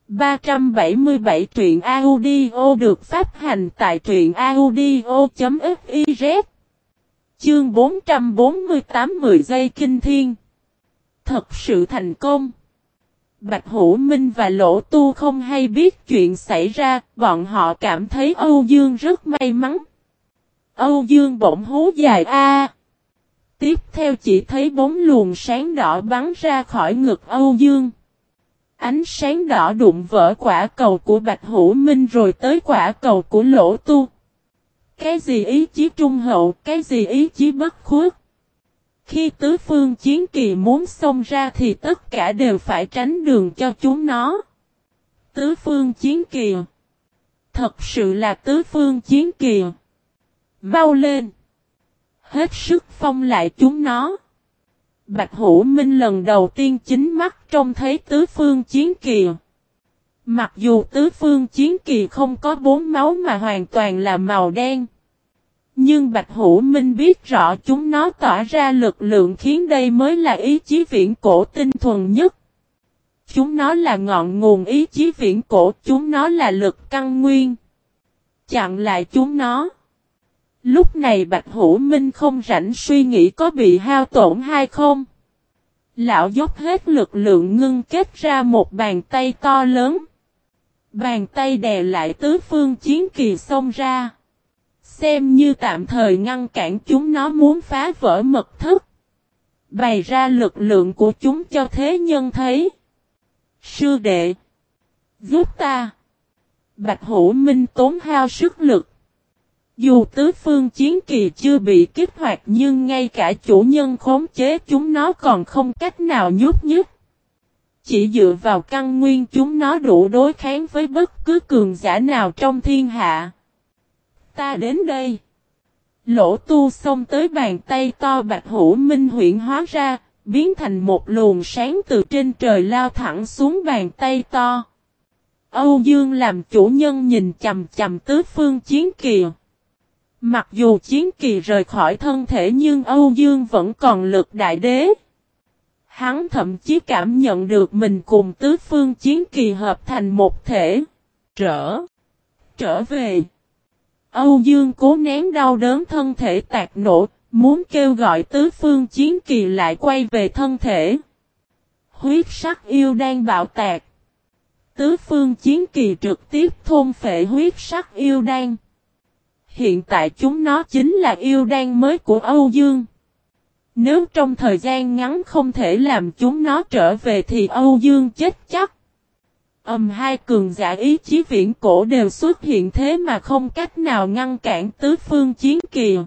377 truyện audio được phát hành tại truyện audio.fiz Chương 448 10 giây kinh thiên Thật sự thành công Bạch Hữu Minh và Lỗ Tu không hay biết chuyện xảy ra, bọn họ cảm thấy Âu Dương rất may mắn. Âu Dương bỗng hú dài a. Tiếp theo chỉ thấy bốn luồng sáng đỏ bắn ra khỏi ngực Âu Dương. Ánh sáng đỏ đụng vỡ quả cầu của Bạch Hữu Minh rồi tới quả cầu của Lỗ Tu. Cái gì ý chí trung hậu, cái gì ý chí bất khuất. Khi tứ phương chiến kỳ muốn xông ra thì tất cả đều phải tránh đường cho chúng nó. Tứ phương chiến kỳ. Thật sự là tứ phương chiến kỳ. Mau lên. Hết sức phong lại chúng nó. Bạch Hữu Minh lần đầu tiên chính mắt trông thấy tứ phương chiến kỳ. Mặc dù tứ phương chiến kỳ không có bốn máu mà hoàn toàn là màu đen. Nhưng Bạch Hữu Minh biết rõ chúng nó tỏa ra lực lượng khiến đây mới là ý chí viễn cổ tinh thuần nhất. Chúng nó là ngọn nguồn ý chí viễn cổ, chúng nó là lực căn nguyên. Chặn lại chúng nó. Lúc này Bạch Hữu Minh không rảnh suy nghĩ có bị hao tổn hay không. Lão dốc hết lực lượng ngưng kết ra một bàn tay to lớn. Bàn tay đè lại tứ phương chiến kỳ xông ra. Xem như tạm thời ngăn cản chúng nó muốn phá vỡ mật thức. Bày ra lực lượng của chúng cho thế nhân thấy. Sư đệ. Giúp ta. Bạch Hữu Minh tốn hao sức lực. Dù tứ phương chiến kỳ chưa bị kích hoạt nhưng ngay cả chủ nhân khống chế chúng nó còn không cách nào nhúc nhích. Chỉ dựa vào căn nguyên chúng nó đủ đối kháng với bất cứ cường giả nào trong thiên hạ. Ta đến đây. Lỗ tu xông tới bàn tay to bạch hữu minh huyện hóa ra, biến thành một luồng sáng từ trên trời lao thẳng xuống bàn tay to. Âu Dương làm chủ nhân nhìn chầm chầm tứ phương chiến kỳ. Mặc dù chiến kỳ rời khỏi thân thể nhưng Âu Dương vẫn còn lực đại đế. Hắn thậm chí cảm nhận được mình cùng tứ phương chiến kỳ hợp thành một thể. Trở. Trở về. Âu Dương cố nén đau đớn thân thể tạc nổ, muốn kêu gọi tứ phương chiến kỳ lại quay về thân thể. Huyết sắc yêu đang bạo tạc. Tứ phương chiến kỳ trực tiếp thôn phệ huyết sắc yêu đang. Hiện tại chúng nó chính là yêu đan mới của Âu Dương. Nếu trong thời gian ngắn không thể làm chúng nó trở về thì Âu Dương chết chắc. Ầm hai cường giả ý chí viễn cổ đều xuất hiện thế mà không cách nào ngăn cản tứ phương chiến kỳ.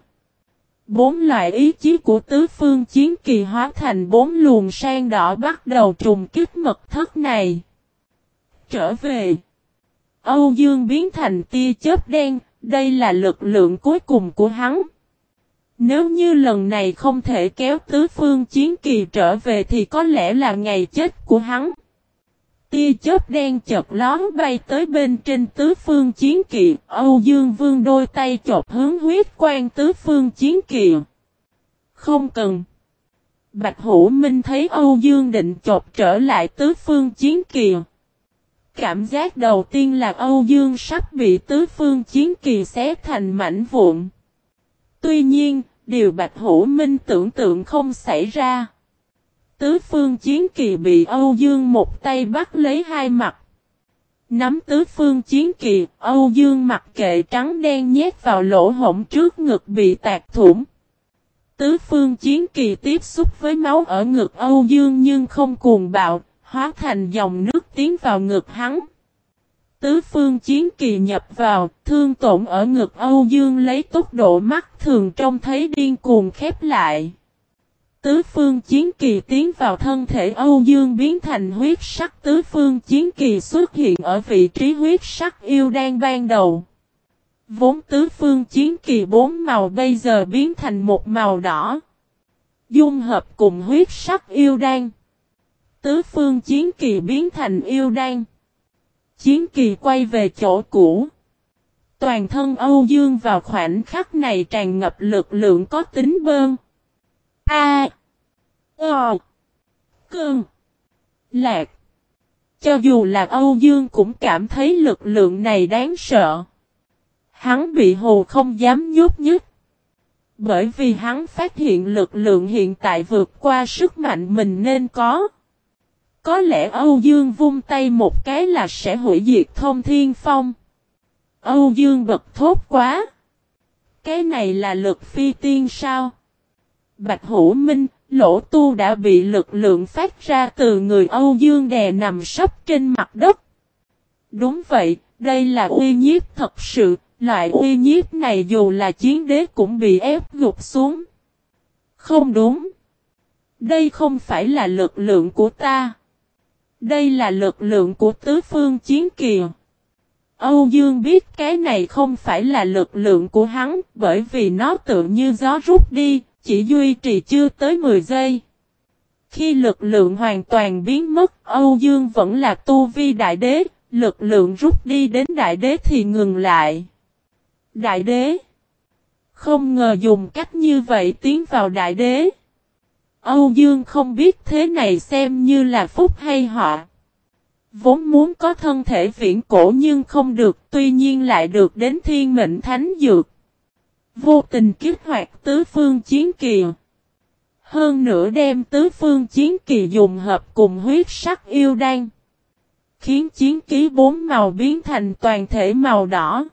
Bốn loại ý chí của tứ phương chiến kỳ hóa thành bốn luồng sang đỏ bắt đầu trùng kích mật thất này. Trở về. Âu Dương biến thành tia chớp đen, đây là lực lượng cuối cùng của hắn. Nếu như lần này không thể kéo tứ phương chiến kỳ trở về thì có lẽ là ngày chết của hắn. Tia chớp đen chợt lón bay tới bên trên tứ phương chiến kỳ, Âu Dương Vương đôi tay chộp hướng huyết quan tứ phương chiến kỳ. Không cần. Bạch Hữu Minh thấy Âu Dương định chộp trở lại tứ phương chiến kỳ. Cảm giác đầu tiên là Âu Dương sắp bị tứ phương chiến kỳ xé thành mảnh vụn. Tuy nhiên, điều Bạch Hữu Minh tưởng tượng không xảy ra. Tứ phương chiến kỳ bị Âu Dương một tay bắt lấy hai mặt. Nắm tứ phương chiến kỳ, Âu Dương mặc kệ trắng đen nhét vào lỗ hổng trước ngực bị tạc thủng. Tứ phương chiến kỳ tiếp xúc với máu ở ngực Âu Dương nhưng không cuồng bạo, hóa thành dòng nước tiến vào ngực hắn. Tứ phương chiến kỳ nhập vào, thương tổn ở ngực Âu Dương lấy tốc độ mắt thường trông thấy điên cuồng khép lại. Tứ phương chiến kỳ tiến vào thân thể Âu Dương biến thành huyết sắc tứ phương chiến kỳ xuất hiện ở vị trí huyết sắc yêu đang ban đầu. Vốn tứ phương chiến kỳ bốn màu bây giờ biến thành một màu đỏ. Dung hợp cùng huyết sắc yêu đan. Tứ phương chiến kỳ biến thành yêu đan. Chiến kỳ quay về chỗ cũ. Toàn thân Âu Dương vào khoảnh khắc này tràn ngập lực lượng có tính bơm. A. Ờ. Cơn. Lạc. Cho dù là Âu Dương cũng cảm thấy lực lượng này đáng sợ. Hắn bị hồ không dám nhút nhích. Bởi vì hắn phát hiện lực lượng hiện tại vượt qua sức mạnh mình nên có. Có lẽ Âu Dương vung tay một cái là sẽ hủy diệt thông thiên phong. Âu Dương bật thốt quá. Cái này là lực phi tiên sao? Bạch Hữu Minh, lỗ tu đã bị lực lượng phát ra từ người Âu Dương đè nằm sấp trên mặt đất. Đúng vậy, đây là uy nhiếp thật sự, loại uy nhiếp này dù là chiến đế cũng bị ép gục xuống. Không đúng. Đây không phải là lực lượng của ta. Đây là lực lượng của tứ phương chiến kìa. Âu Dương biết cái này không phải là lực lượng của hắn bởi vì nó tự như gió rút đi, chỉ duy trì chưa tới 10 giây. Khi lực lượng hoàn toàn biến mất, Âu Dương vẫn là tu vi đại đế, lực lượng rút đi đến đại đế thì ngừng lại. Đại đế Không ngờ dùng cách như vậy tiến vào đại đế. Âu Dương không biết thế này xem như là phúc hay họ. Vốn muốn có thân thể viễn cổ nhưng không được tuy nhiên lại được đến thiên mệnh thánh dược. Vô tình kích hoạt tứ phương chiến kỳ. Hơn nữa đem tứ phương chiến kỳ dùng hợp cùng huyết sắc yêu đan. Khiến chiến ký bốn màu biến thành toàn thể màu đỏ.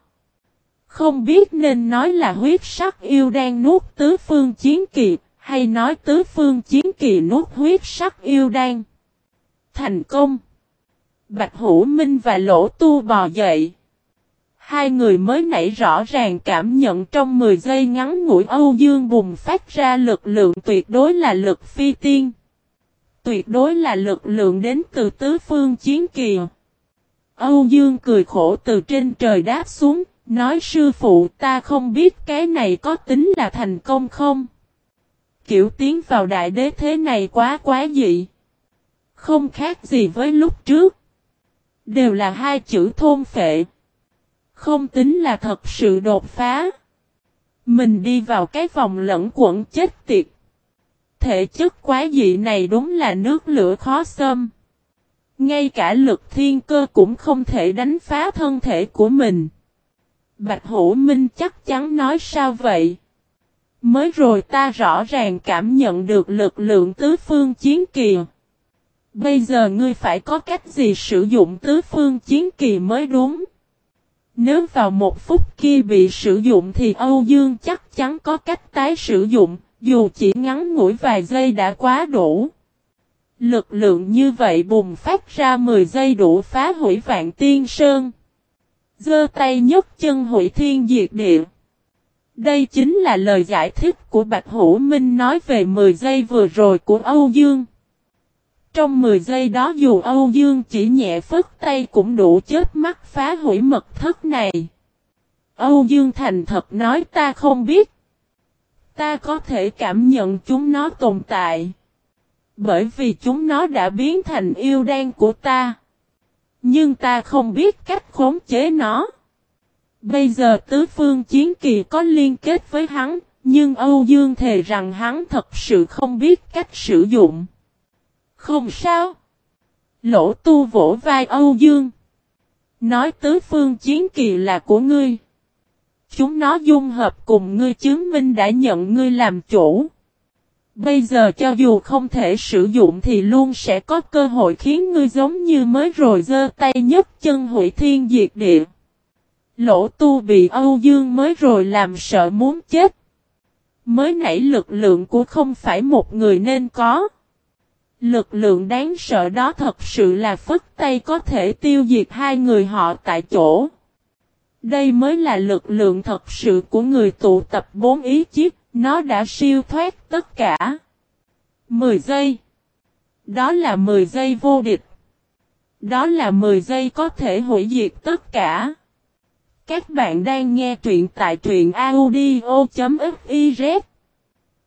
Không biết nên nói là huyết sắc yêu đan nuốt tứ phương chiến kỳ, hay nói tứ phương chiến kỳ nuốt huyết sắc yêu đan. Thành công! Bạch Hữu Minh và Lỗ Tu bò dậy. Hai người mới nãy rõ ràng cảm nhận trong 10 giây ngắn ngủi Âu Dương bùng phát ra lực lượng tuyệt đối là lực phi tiên. Tuyệt đối là lực lượng đến từ tứ phương chiến kỳ. Âu Dương cười khổ từ trên trời đáp xuống, nói sư phụ ta không biết cái này có tính là thành công không? Kiểu tiến vào đại đế thế này quá quá dị. Không khác gì với lúc trước. Đều là hai chữ thôn phệ. Không tính là thật sự đột phá. Mình đi vào cái vòng lẫn quẩn chết tiệt. Thể chất quá dị này đúng là nước lửa khó xâm. Ngay cả lực thiên cơ cũng không thể đánh phá thân thể của mình. Bạch Hữu Minh chắc chắn nói sao vậy? Mới rồi ta rõ ràng cảm nhận được lực lượng tứ phương chiến kỳ. Bây giờ ngươi phải có cách gì sử dụng tứ phương chiến kỳ mới đúng. Nếu vào một phút kia bị sử dụng thì Âu Dương chắc chắn có cách tái sử dụng, dù chỉ ngắn ngủi vài giây đã quá đủ. Lực lượng như vậy bùng phát ra 10 giây đủ phá hủy vạn tiên sơn. Dơ tay nhấc chân hủy thiên diệt địa. Đây chính là lời giải thích của Bạch Hữu Minh nói về 10 giây vừa rồi của Âu Dương. Trong 10 giây đó dù Âu Dương chỉ nhẹ phất tay cũng đủ chết mắt phá hủy mật thất này. Âu Dương thành thật nói, ta không biết. Ta có thể cảm nhận chúng nó tồn tại. Bởi vì chúng nó đã biến thành yêu đen của ta. Nhưng ta không biết cách khống chế nó. Bây giờ tứ phương chiến kỳ có liên kết với hắn, nhưng Âu Dương thề rằng hắn thật sự không biết cách sử dụng. Không sao. Lỗ tu vỗ vai Âu Dương. Nói tứ phương chiến kỳ là của ngươi. Chúng nó dung hợp cùng ngươi chứng minh đã nhận ngươi làm chủ. Bây giờ cho dù không thể sử dụng thì luôn sẽ có cơ hội khiến ngươi giống như mới rồi giơ tay nhấc chân hủy thiên diệt địa. Lỗ tu bị Âu Dương mới rồi làm sợ muốn chết. Mới nãy lực lượng của không phải một người nên có. Lực lượng đáng sợ đó thật sự là phất tay có thể tiêu diệt hai người họ tại chỗ. Đây mới là lực lượng thật sự của người tụ tập bốn ý chiếc, nó đã siêu thoát tất cả. 10 giây. Đó là 10 giây vô địch. Đó là 10 giây có thể hủy diệt tất cả. Các bạn đang nghe truyện tại truyện audio.fiz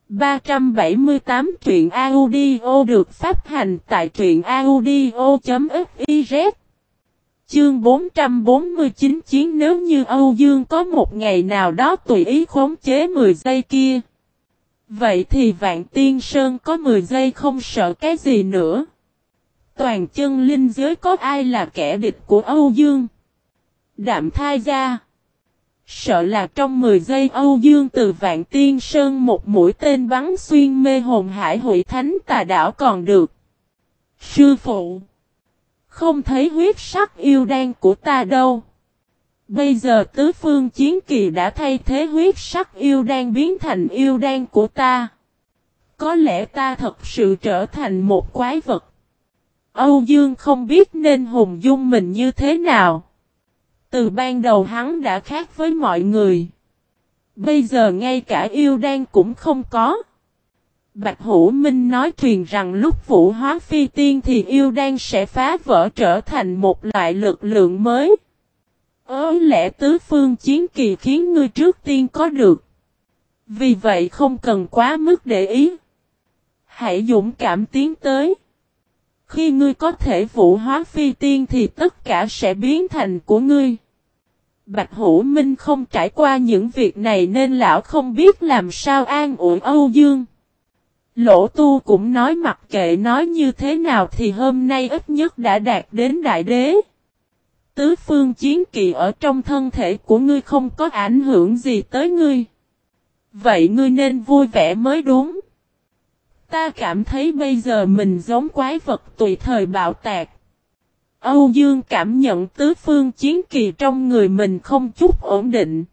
378 truyện audio được phát hành tại truyện audio.fiz Chương 449 chiến nếu như Âu Dương có một ngày nào đó tùy ý khống chế 10 giây kia. Vậy thì Vạn Tiên Sơn có 10 giây không sợ cái gì nữa. Toàn chân linh giới có ai là kẻ địch của Âu Dương? Đạm thai ra. Sợ là trong 10 giây Âu Dương từ Vạn Tiên Sơn một mũi tên bắn xuyên mê hồn hải hội thánh tà đảo còn được. Sư phụ. Không thấy huyết sắc yêu đan của ta đâu. Bây giờ tứ phương chiến kỳ đã thay thế huyết sắc yêu đan biến thành yêu đan của ta. Có lẽ ta thật sự trở thành một quái vật. Âu Dương không biết nên hùng dung mình như thế nào. Từ ban đầu hắn đã khác với mọi người. Bây giờ ngay cả yêu đan cũng không có. Bạch Hữu Minh nói truyền rằng lúc vũ hóa phi tiên thì yêu đan sẽ phá vỡ trở thành một loại lực lượng mới. Ớ lẽ tứ phương chiến kỳ khiến ngươi trước tiên có được. Vì vậy không cần quá mức để ý. Hãy dũng cảm tiến tới. Khi ngươi có thể vũ hóa phi tiên thì tất cả sẽ biến thành của ngươi. Bạch Hữu Minh không trải qua những việc này nên lão không biết làm sao an ủi Âu Dương. Lỗ tu cũng nói mặc kệ nói như thế nào thì hôm nay ít nhất đã đạt đến đại đế. Tứ phương chiến kỳ ở trong thân thể của ngươi không có ảnh hưởng gì tới ngươi. Vậy ngươi nên vui vẻ mới đúng. Ta cảm thấy bây giờ mình giống quái vật tùy thời bạo tạc. Âu Dương cảm nhận tứ phương chiến kỳ trong người mình không chút ổn định.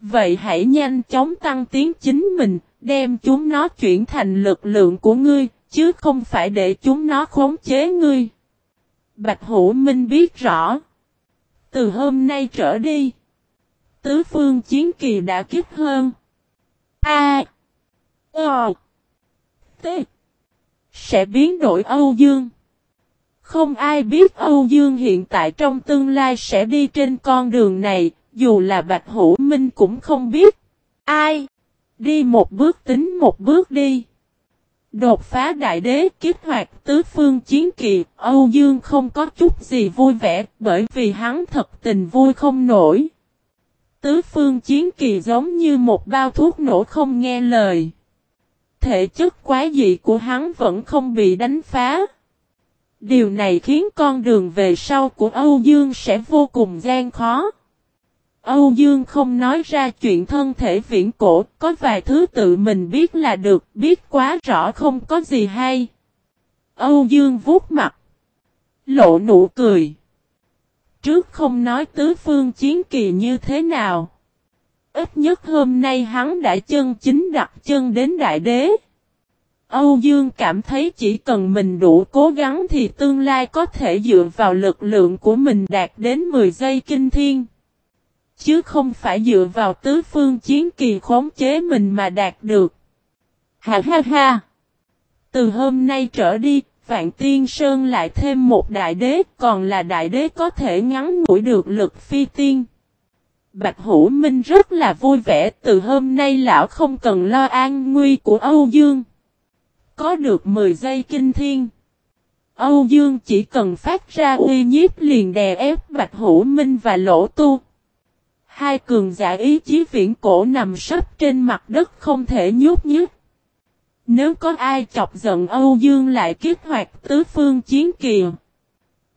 Vậy hãy nhanh chóng tăng tiến chính mình, đem chúng nó chuyển thành lực lượng của ngươi, chứ không phải để chúng nó khống chế ngươi. Bạch Hữu Minh biết rõ. Từ hôm nay trở đi. Tứ phương chiến kỳ đã kích hơn. A. Ờ. T. Sẽ biến đổi Âu Dương. Không ai biết Âu Dương hiện tại trong tương lai sẽ đi trên con đường này, dù là Bạch Hữu Minh cũng không biết. Ai? Đi một bước tính một bước đi. Đột phá đại đế kích hoạt tứ phương chiến kỳ, Âu Dương không có chút gì vui vẻ bởi vì hắn thật tình vui không nổi. Tứ phương chiến kỳ giống như một bao thuốc nổ không nghe lời. Thể chất quá dị của hắn vẫn không bị đánh phá. Điều này khiến con đường về sau của Âu Dương sẽ vô cùng gian khó. Âu Dương không nói ra chuyện thân thể viễn cổ, có vài thứ tự mình biết là được, biết quá rõ không có gì hay. Âu Dương vuốt mặt, lộ nụ cười. Trước không nói tứ phương chiến kỳ như thế nào. Ít nhất hôm nay hắn đã chân chính đặt chân đến đại đế. Âu Dương cảm thấy chỉ cần mình đủ cố gắng thì tương lai có thể dựa vào lực lượng của mình đạt đến 10 giây kinh thiên. Chứ không phải dựa vào tứ phương chiến kỳ khống chế mình mà đạt được. Ha ha ha! Từ hôm nay trở đi, Vạn Tiên Sơn lại thêm một đại đế, còn là đại đế có thể ngắn ngủi được lực phi tiên. Bạch Hữu Minh rất là vui vẻ, từ hôm nay lão không cần lo an nguy của Âu Dương. Có được 10 giây kinh thiên. Âu Dương chỉ cần phát ra uy nhiếp liền đè ép Bạch Hữu Minh và Lỗ Tu. Hai cường giả ý chí viễn cổ nằm sấp trên mặt đất không thể nhút nhích. Nếu có ai chọc giận Âu Dương lại kích hoạt tứ phương chiến kìa.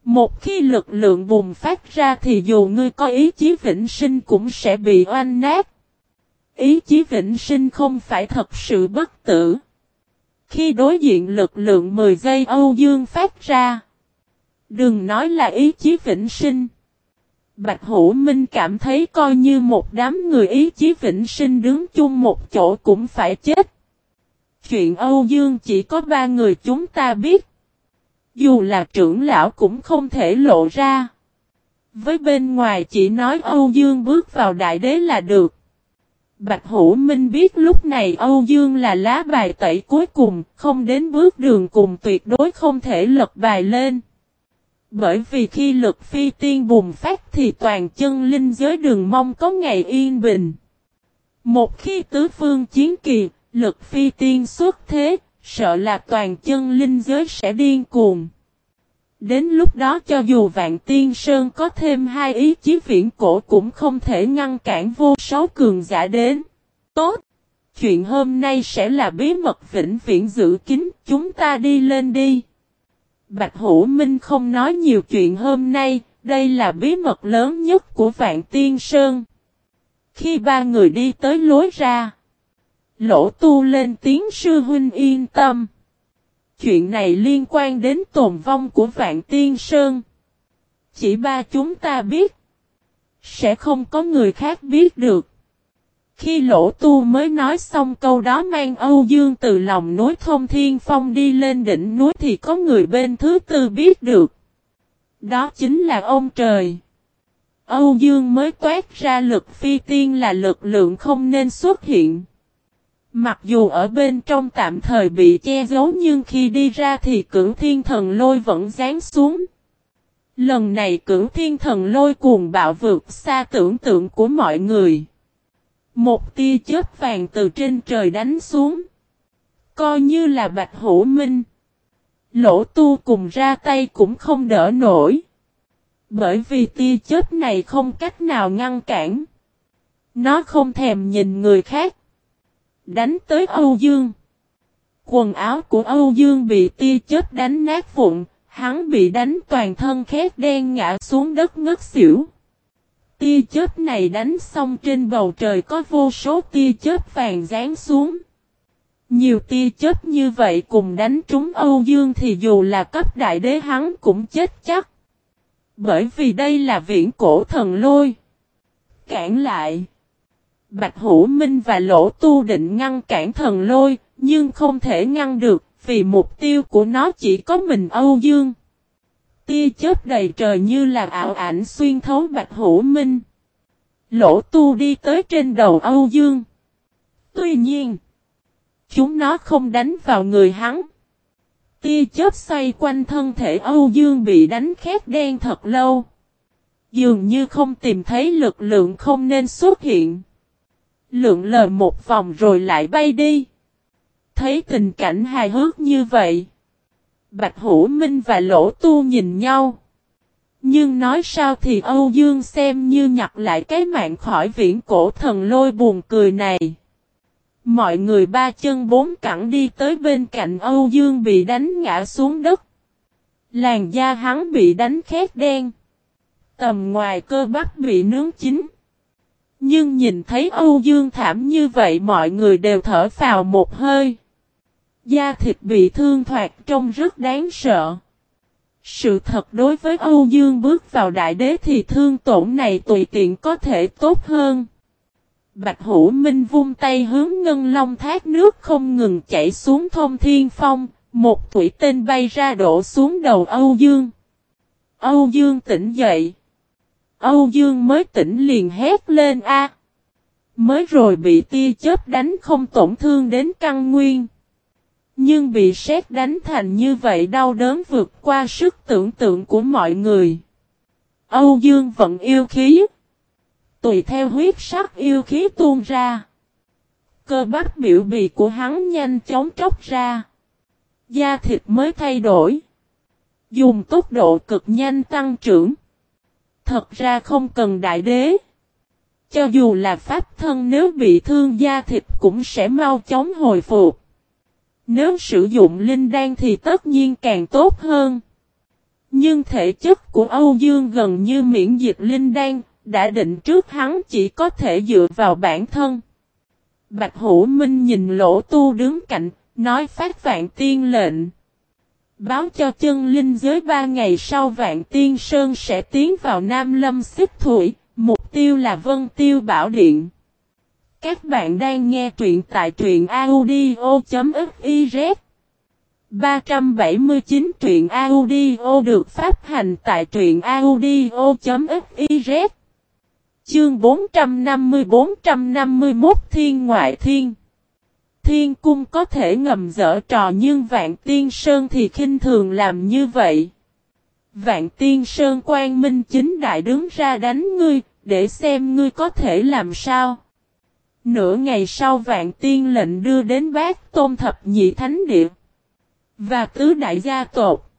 Một khi lực lượng bùng phát ra thì dù ngươi có ý chí vĩnh sinh cũng sẽ bị oanh nát. Ý chí vĩnh sinh không phải thật sự bất tử. Khi đối diện lực lượng 10 giây Âu Dương phát ra. Đừng nói là ý chí vĩnh sinh. Bạch Hữu Minh cảm thấy coi như một đám người ý chí vĩnh sinh đứng chung một chỗ cũng phải chết. Chuyện Âu Dương chỉ có ba người chúng ta biết. Dù là trưởng lão cũng không thể lộ ra. Với bên ngoài chỉ nói Âu Dương bước vào đại đế là được. Bạch Hữu Minh biết lúc này Âu Dương là lá bài tẩy cuối cùng, không đến bước đường cùng tuyệt đối không thể lật bài lên. Bởi vì khi lực phi tiên bùng phát thì toàn chân linh giới đường mong có ngày yên bình. Một khi tứ phương chiến kỳ, lực phi tiên xuất thế, sợ là toàn chân linh giới sẽ điên cuồng. Đến lúc đó cho dù vạn tiên sơn có thêm hai ý chí viễn cổ cũng không thể ngăn cản vô số cường giả đến. Tốt! Chuyện hôm nay sẽ là bí mật vĩnh viễn giữ kín, chúng ta đi lên đi. Bạch Hữu Minh không nói nhiều chuyện hôm nay, đây là bí mật lớn nhất của Vạn Tiên Sơn. Khi ba người đi tới lối ra, lỗ tu lên tiếng sư huynh yên tâm. Chuyện này liên quan đến tồn vong của Vạn Tiên Sơn. Chỉ ba chúng ta biết. Sẽ không có người khác biết được. Khi lỗ tu mới nói xong câu đó mang Âu Dương từ lòng núi thông thiên phong đi lên đỉnh núi thì có người bên thứ tư biết được. Đó chính là ông trời. Âu Dương mới toát ra lực phi tiên là lực lượng không nên xuất hiện. Mặc dù ở bên trong tạm thời bị che giấu nhưng khi đi ra thì cửu thiên thần lôi vẫn dán xuống. Lần này cửu thiên thần lôi cuồng bạo vượt xa tưởng tượng của mọi người. Một tia chớp vàng từ trên trời đánh xuống. Coi như là bạch hữu minh. Lỗ tu cùng ra tay cũng không đỡ nổi. Bởi vì tia chớp này không cách nào ngăn cản. Nó không thèm nhìn người khác. Đánh tới Âu Dương. Quần áo của Âu Dương bị tia Chết đánh nát vụn. Hắn bị đánh toàn thân khét đen ngã xuống đất ngất xỉu. Tia Chết này đánh xong trên bầu trời có vô số tia Chết vàng rán xuống. Nhiều tia Chết như vậy cùng đánh trúng Âu Dương thì dù là cấp đại đế hắn cũng chết chắc. Bởi vì đây là viễn cổ thần lôi. Cản lại. Bạch Hữu Minh và Lỗ Tu định ngăn cản thần lôi, nhưng không thể ngăn được, vì mục tiêu của nó chỉ có mình Âu Dương. tia chớp đầy trời như là ảo ảnh xuyên thấu Bạch Hữu Minh. Lỗ tu đi tới trên đầu Âu Dương. Tuy nhiên, chúng nó không đánh vào người hắn. Tia chớp xoay quanh thân thể Âu Dương bị đánh khét đen thật lâu. Dường như không tìm thấy lực lượng không nên xuất hiện. Lượng lờ một vòng rồi lại bay đi. Thấy tình cảnh hài hước như vậy. Bạch Hữu Minh và Lỗ Tu nhìn nhau. Nhưng nói sao thì Âu Dương xem như nhặt lại cái mạng khỏi viễn cổ thần lôi buồn cười này. Mọi người ba chân bốn cẳng đi tới bên cạnh Âu Dương bị đánh ngã xuống đất. Làn da hắn bị đánh khét đen. Tầm ngoài cơ bắp bị nướng chín. Nhưng nhìn thấy Âu Dương thảm như vậy mọi người đều thở phào một hơi. Da thịt bị thương thoạt trông rất đáng sợ. Sự thật đối với Âu Dương bước vào đại đế thì thương tổn này tùy tiện có thể tốt hơn. Bạch Hữu Minh vung tay hướng ngân long thác nước không ngừng chảy xuống thông thiên phong, một thủy tên bay ra đổ xuống đầu Âu Dương. Âu Dương tỉnh dậy. Âu Dương mới tỉnh liền hét lên a. Mới rồi bị tia chớp đánh không tổn thương đến căn nguyên. Nhưng bị sét đánh thành như vậy đau đớn vượt qua sức tưởng tượng của mọi người. Âu Dương vẫn yêu khí. Tùy theo huyết sắc yêu khí tuôn ra. Cơ bắp biểu bì của hắn nhanh chóng tróc ra. Da thịt mới thay đổi. Dùng tốc độ cực nhanh tăng trưởng. Thật ra không cần đại đế. Cho dù là pháp thân nếu bị thương da thịt cũng sẽ mau chóng hồi phục. Nếu sử dụng linh đan thì tất nhiên càng tốt hơn. Nhưng thể chất của Âu Dương gần như miễn dịch linh đan, đã định trước hắn chỉ có thể dựa vào bản thân. Bạch Hữu Minh nhìn lỗ tu đứng cạnh, nói phát vạn tiên lệnh. Báo cho chân linh giới ba ngày sau vạn tiên sơn sẽ tiến vào Nam Lâm xích thủy, mục tiêu là Vân Tiêu Bảo Điện. Các bạn đang nghe truyện tại truyện audio.fiz 379 truyện audio được phát hành tại truyện audio.fiz Chương 450-451 Thiên Ngoại Thiên. Thiên Cung có thể ngầm dở trò nhưng Vạn Tiên Sơn thì khinh thường làm như vậy. Vạn Tiên Sơn quan minh chính đại đứng ra đánh ngươi, để xem ngươi có thể làm sao. Nửa ngày sau vạn tiên lệnh đưa đến bát tôn thập nhị thánh địa. Và tứ đại gia tộc.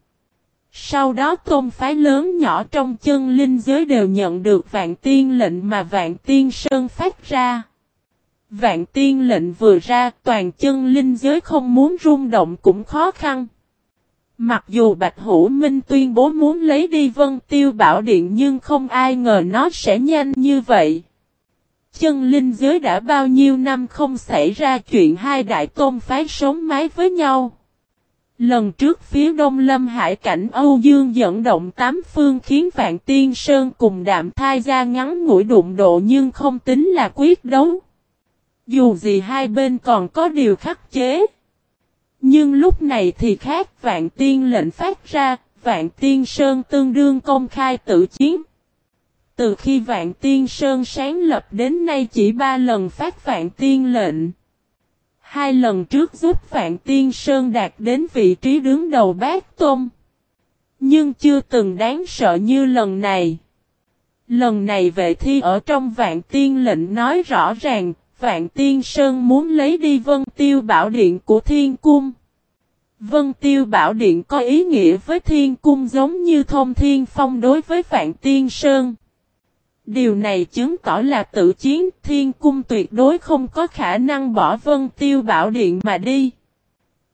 Sau đó tôn phái lớn nhỏ trong chân linh giới đều nhận được vạn tiên lệnh mà vạn tiên sơn phát ra. Vạn tiên lệnh vừa ra, toàn chân linh giới không muốn rung động cũng khó khăn. Mặc dù Bạch Hữu Minh tuyên bố muốn lấy đi vân tiêu bảo điện nhưng không ai ngờ nó sẽ nhanh như vậy. Chân linh giới đã bao nhiêu năm không xảy ra chuyện hai đại tôn phái sống mái với nhau. Lần trước phía đông lâm hải cảnh Âu Dương dẫn động tám phương khiến Vạn Tiên Sơn cùng đạm thai ra ngắn ngủi đụng độ nhưng không tính là quyết đấu. Dù gì hai bên còn có điều khắc chế. Nhưng lúc này thì khác Vạn Tiên lệnh phát ra, Vạn Tiên Sơn tương đương công khai tự chiến. Từ khi Vạn Tiên Sơn sáng lập đến nay chỉ ba lần phát Vạn Tiên lệnh. Hai lần trước giúp Vạn Tiên Sơn đạt đến vị trí đứng đầu bát tôn. Nhưng chưa từng đáng sợ như lần này. Lần này vệ thi ở trong Vạn Tiên lệnh nói rõ ràng, Vạn Tiên Sơn muốn lấy đi Vân Tiêu Bảo Điện của Thiên Cung. Vân Tiêu Bảo Điện có ý nghĩa với Thiên Cung giống như Thông Thiên Phong đối với Vạn Tiên Sơn. Điều này chứng tỏ là tự chiến, thiên cung tuyệt đối không có khả năng bỏ vân tiêu bảo điện mà đi.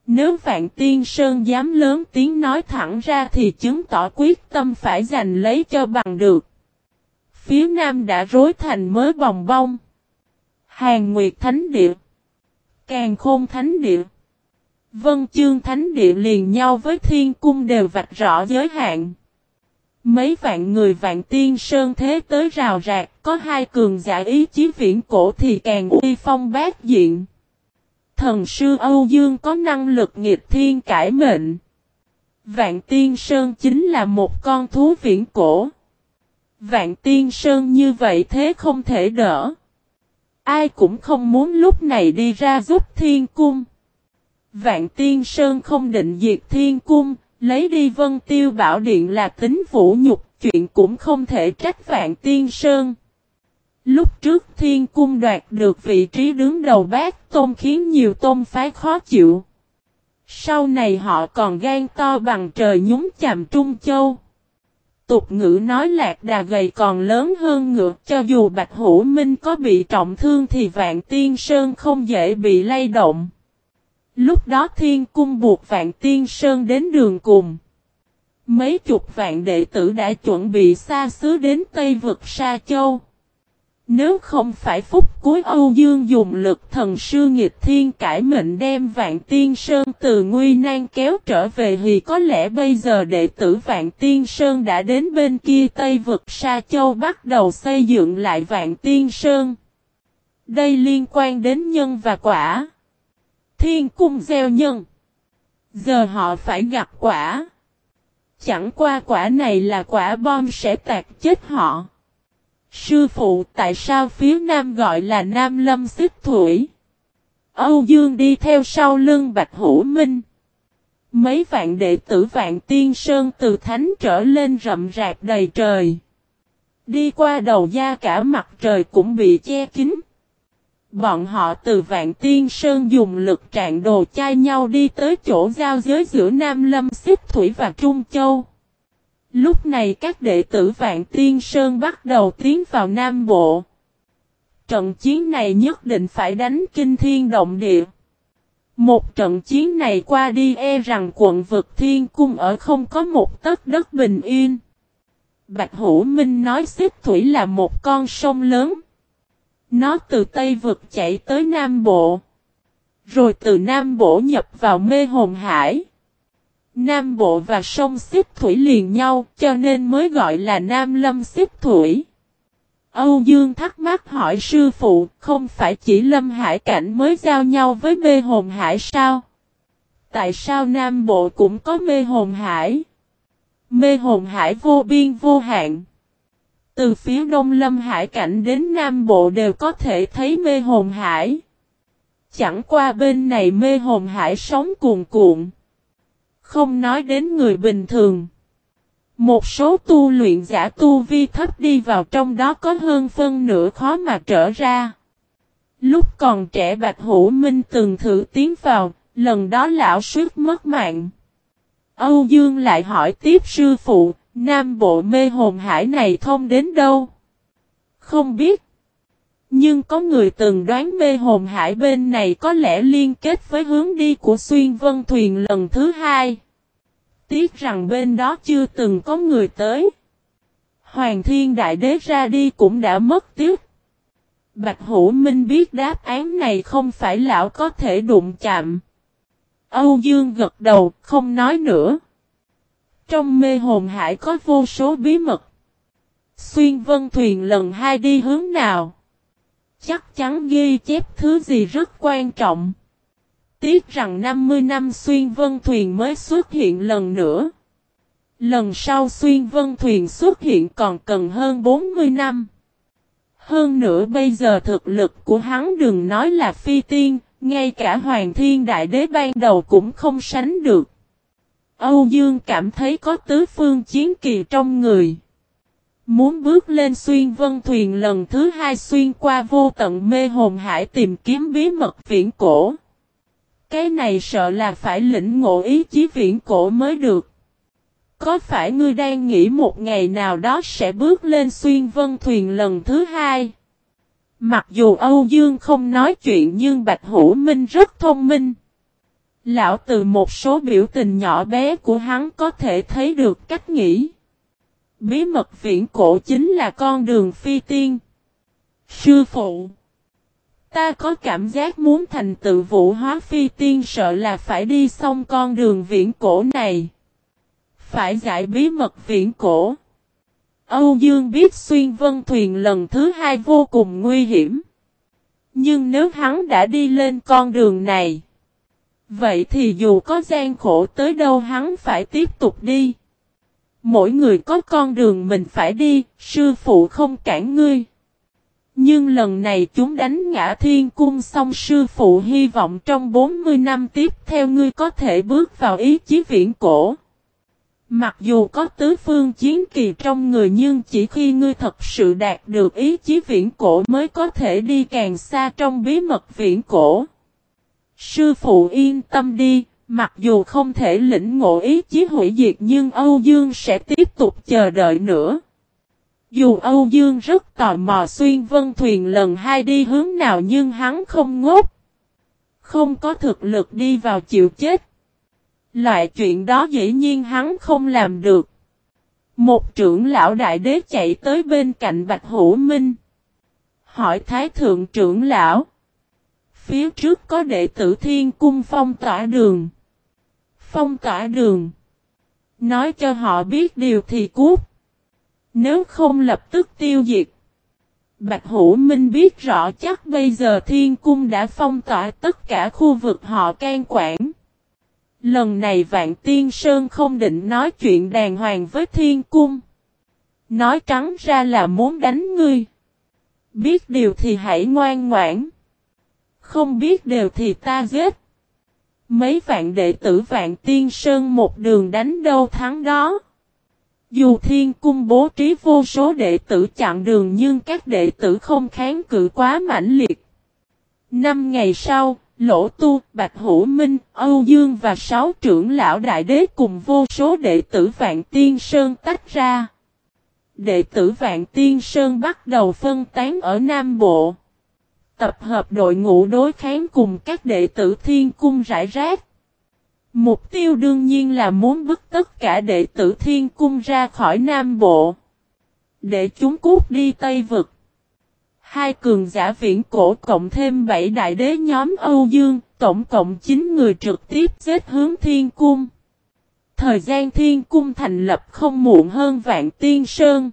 Nếu Vạn Tiên Sơn dám lớn tiếng nói thẳng ra thì chứng tỏ quyết tâm phải giành lấy cho bằng được. Phía Nam đã rối thành mới bồng bông. Hàng Nguyệt Thánh Địa Càng Khôn Thánh Địa Vân Chương Thánh Địa liền nhau với Thiên Cung đều vạch rõ giới hạn. Mấy vạn người vạn tiên sơn thế tới rào rạc, có hai cường giả ý chí viễn cổ thì càng uy phong bát diện. Thần sư Âu Dương có năng lực nghịch thiên cải mệnh. Vạn Tiên Sơn chính là một con thú viễn cổ. Vạn Tiên Sơn như vậy thế không thể đỡ. Ai cũng không muốn lúc này đi ra giúp Thiên Cung. Vạn Tiên Sơn không định diệt Thiên Cung, lấy đi Vân Tiêu Bảo Điện là tính vũ nhục, chuyện cũng không thể trách Vạn Tiên Sơn. Lúc trước Thiên Cung đoạt được vị trí đứng đầu bát tôn khiến nhiều tôn phái khó chịu. Sau này họ còn gan to bằng trời nhúng chàm Trung Châu. Tục ngữ nói lạc đà gầy còn lớn hơn ngựa cho dù Bạch Hữu Minh có bị trọng thương thì Vạn Tiên Sơn không dễ bị lay động. Lúc đó Thiên Cung buộc Vạn Tiên Sơn đến đường cùng. Mấy chục vạn đệ tử đã chuẩn bị xa xứ đến Tây vực Sa Châu. Nếu không phải phúc cuối Âu Dương dùng lực thần sư nghịch thiên cải mệnh đem Vạn Tiên Sơn từ nguy nan kéo trở về thì có lẽ bây giờ đệ tử Vạn Tiên Sơn đã đến bên kia Tây vực Sa Châu bắt đầu xây dựng lại Vạn Tiên Sơn. Đây liên quan đến nhân và quả. Thiên cung gieo nhân. Giờ họ phải gặp quả. Chẳng qua quả này là quả bom sẽ tạc chết họ. Sư phụ, tại sao phía nam gọi là Nam Lâm Xích Thủy? Âu Dương đi theo sau lưng Bạch Hữu Minh. Mấy vạn đệ tử vạn tiên sơn từ thánh trở lên rậm rạp đầy trời. Đi qua đầu da cả mặt trời cũng bị che kín. Bọn họ từ vạn tiên sơn dùng lực trạng đồ chai nhau đi tới chỗ giao giới giữa Nam Lâm Xích Thủy và Trung Châu. Lúc này các đệ tử Vạn Tiên Sơn bắt đầu tiến vào Nam Bộ. Trận chiến này nhất định phải đánh kinh thiên động địa. Một trận chiến này qua đi e rằng quận vực thiên cung ở không có một tấc đất bình yên. Bạch Hữu Minh nói xếp thủy là một con sông lớn. Nó từ Tây vực chảy tới Nam Bộ. Rồi từ Nam Bộ nhập vào mê hồn hải. Nam Bộ và sông Xích Thủy liền nhau, cho nên mới gọi là Nam Lâm Xích Thủy. Âu Dương thắc mắc hỏi sư phụ, không phải chỉ Lâm Hải Cảnh mới giao nhau với mê hồn hải sao? Tại sao Nam Bộ cũng có mê hồn hải? Mê hồn hải vô biên vô hạn. Từ phía đông Lâm Hải Cảnh đến Nam Bộ đều có thể thấy mê hồn hải. Chẳng qua bên này mê hồn hải sống cuồn cuộn. Không nói đến người bình thường. Một số tu luyện giả tu vi thấp đi vào trong đó có hơn phân nửa khó mà trở ra. Lúc còn trẻ Bạch Hữu Minh từng thử tiến vào, lần đó lão suýt mất mạng. Âu Dương lại hỏi tiếp sư phụ, Nam Bộ mê hồn hải này thông đến đâu? Không biết. Nhưng có người từng đoán mê hồn hải bên này có lẽ liên kết với hướng đi của xuyên vân thuyền lần thứ hai. Tiếc rằng bên đó chưa từng có người tới. Hoàng thiên đại đế ra đi cũng đã mất tiếc. Bạch Hữu Minh biết đáp án này không phải lão có thể đụng chạm. Âu Dương gật đầu, không nói nữa. Trong mê hồn hải có vô số bí mật. Xuyên vân thuyền lần hai đi hướng nào? Chắc chắn ghi chép thứ gì rất quan trọng. Tiếc rằng 50 năm xuyên vân thuyền mới xuất hiện lần nữa. Lần sau xuyên vân thuyền xuất hiện còn cần hơn 40 năm. Hơn nữa bây giờ thực lực của hắn đừng nói là phi tiên, ngay cả hoàng thiên đại đế ban đầu cũng không sánh được. Âu Dương cảm thấy có tứ phương chiến kỳ trong người. Muốn bước lên xuyên vân thuyền lần thứ hai xuyên qua vô tận mê hồn hải tìm kiếm bí mật viễn cổ. Cái này sợ là phải lĩnh ngộ ý chí viễn cổ mới được. Có phải ngươi đang nghĩ một ngày nào đó sẽ bước lên xuyên vân thuyền lần thứ hai? Mặc dù Âu Dương không nói chuyện nhưng Bạch Hữu Minh rất thông minh. Lão từ một số biểu tình nhỏ bé của hắn có thể thấy được cách nghĩ. Bí mật viễn cổ chính là con đường phi tiên. Sư phụ Ta có cảm giác muốn thành tựu vũ hóa phi tiên sợ là phải đi xong con đường viễn cổ này. Phải giải bí mật viễn cổ. Âu Dương biết xuyên vân thuyền lần thứ hai vô cùng nguy hiểm. Nhưng nếu hắn đã đi lên con đường này, Vậy thì dù có gian khổ tới đâu hắn phải tiếp tục đi. Mỗi người có con đường mình phải đi, sư phụ không cản ngươi. Nhưng lần này chúng đánh ngã thiên cung xong sư phụ hy vọng trong 40 năm tiếp theo ngươi có thể bước vào ý chí viễn cổ. Mặc dù có tứ phương chiến kỳ trong người nhưng chỉ khi ngươi thật sự đạt được ý chí viễn cổ mới có thể đi càng xa trong bí mật viễn cổ. Sư phụ yên tâm đi, mặc dù không thể lĩnh ngộ ý chí hủy diệt nhưng Âu Dương sẽ tiếp tục chờ đợi nữa. Dù Âu Dương rất tò mò xuyên vân thuyền lần hai đi hướng nào nhưng hắn không ngốc. Không có thực lực đi vào chịu chết. Loại chuyện đó dĩ nhiên hắn không làm được. Một trưởng lão đại đế chạy tới bên cạnh Bạch Hữu Minh. Hỏi Thái Thượng trưởng lão. Phía trước có đệ tử thiên cung phong tỏa đường. Phong tỏa đường. Nói cho họ biết điều thì cút. Nếu không lập tức tiêu diệt. Bạch Hữu Minh biết rõ chắc bây giờ thiên cung đã phong tỏa tất cả khu vực họ can quản. Lần này Vạn Tiên Sơn không định nói chuyện đàng hoàng với thiên cung. Nói trắng ra là muốn đánh ngươi. Biết điều thì hãy ngoan ngoãn. Không biết điều thì ta giết. Mấy vạn đệ tử Vạn Tiên Sơn một đường đánh đâu thắng đó. Dù thiên cung bố trí vô số đệ tử chặn đường nhưng các đệ tử không kháng cự quá mãnh liệt. Năm ngày sau, Lỗ Tu, Bạch Hữu Minh, Âu Dương và sáu trưởng lão đại đế cùng vô số đệ tử Vạn Tiên Sơn tách ra. Đệ tử Vạn Tiên Sơn bắt đầu phân tán ở Nam Bộ. Tập hợp đội ngũ đối kháng cùng các đệ tử Thiên Cung rải rác. Mục tiêu đương nhiên là muốn bức tất cả đệ tử Thiên Cung ra khỏi Nam Bộ. Để chúng cút đi Tây Vực. Hai cường giả viễn cổ cộng thêm bảy đại đế nhóm Âu Dương, tổng cộng 9 người trực tiếp giết hướng thiên cung. Thời gian thiên cung thành lập không muộn hơn vạn tiên sơn.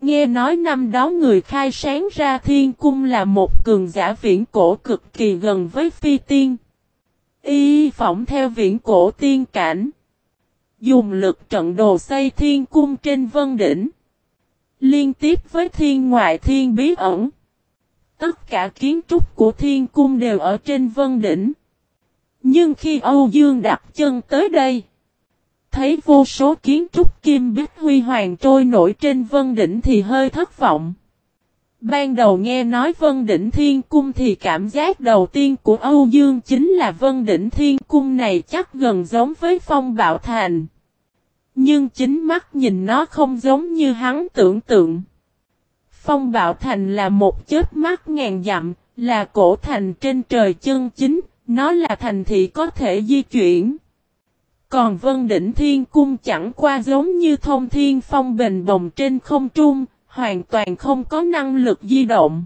Nghe nói năm đó người khai sáng ra thiên cung là một cường giả viễn cổ cực kỳ gần với phi tiên. Y phỏng theo viễn cổ tiên cảnh. Dùng lực trận đồ xây thiên cung trên vân đỉnh. Liên tiếp với thiên ngoại thiên bí ẩn. Tất cả kiến trúc của thiên cung đều ở trên vân đỉnh. Nhưng khi Âu Dương đặt chân tới đây. Thấy vô số kiến trúc kim bích huy hoàng trôi nổi trên vân đỉnh thì hơi thất vọng. Ban đầu nghe nói Vân Đỉnh Thiên Cung thì cảm giác đầu tiên của Âu Dương chính là Vân Đỉnh Thiên Cung này chắc gần giống với Phong Bạo Thành. Nhưng chính mắt nhìn nó không giống như hắn tưởng tượng. Phong Bạo Thành là một chết mắt ngàn dặm, là cổ thành trên trời chân chính, nó là thành thị có thể di chuyển. Còn Vân Đỉnh Thiên Cung chẳng qua giống như thông thiên phong bền bồng trên không trung, hoàn toàn không có năng lực di động.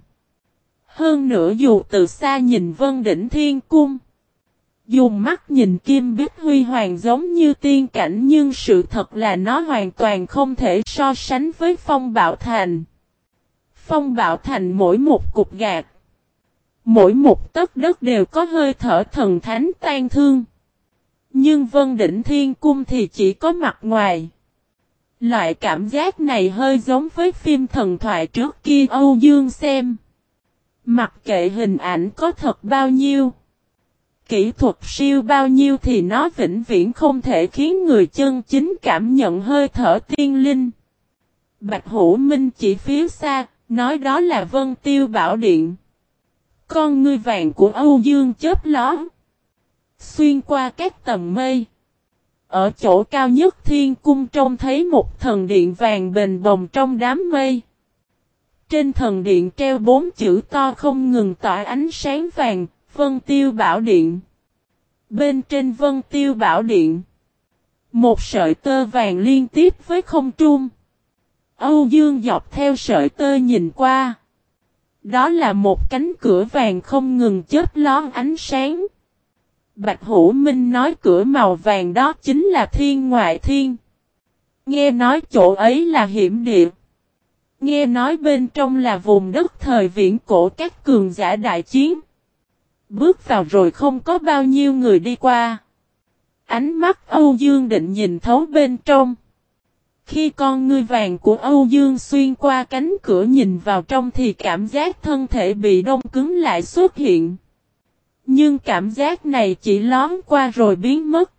Hơn nữa dù từ xa nhìn Vân Đỉnh Thiên Cung, dùng mắt nhìn Kim Bích Huy Hoàng giống như tiên cảnh nhưng sự thật là nó hoàn toàn không thể so sánh với Phong Bảo Thành. Phong Bảo Thành mỗi một cục gạt, mỗi một tấc đất đều có hơi thở thần thánh tan thương. Nhưng Vân Đỉnh Thiên Cung thì chỉ có mặt ngoài. Loại cảm giác này hơi giống với phim thần thoại trước kia Âu Dương xem. Mặc kệ hình ảnh có thật bao nhiêu. Kỹ thuật siêu bao nhiêu thì nó vĩnh viễn không thể khiến người chân chính cảm nhận hơi thở tiên linh. Bạch Hữu Minh chỉ phía xa, nói đó là Vân Tiêu Bảo Điện. Con ngươi vàng của Âu Dương chớp lóe. Xuyên qua các tầng mây. Ở chỗ cao nhất thiên cung trông thấy một thần điện vàng bền bồng trong đám mây. Trên thần điện treo bốn chữ to không ngừng tỏa ánh sáng vàng, Vân Tiêu Bảo Điện. Bên trên Vân Tiêu Bảo Điện, một sợi tơ vàng liên tiếp với không trung. Âu Dương dọc theo sợi tơ nhìn qua. Đó là một cánh cửa vàng không ngừng chớp lón ánh sáng. Bạch Hữu Minh nói cửa màu vàng đó chính là thiên ngoại thiên. Nghe nói chỗ ấy là hiểm địa. Nghe nói bên trong là vùng đất thời viễn cổ các cường giả đại chiến. Bước vào rồi không có bao nhiêu người đi qua. Ánh mắt Âu Dương định nhìn thấu bên trong. Khi con ngươi vàng của Âu Dương xuyên qua cánh cửa nhìn vào trong thì cảm giác thân thể bị đông cứng lại xuất hiện. Nhưng cảm giác này chỉ lón qua rồi biến mất.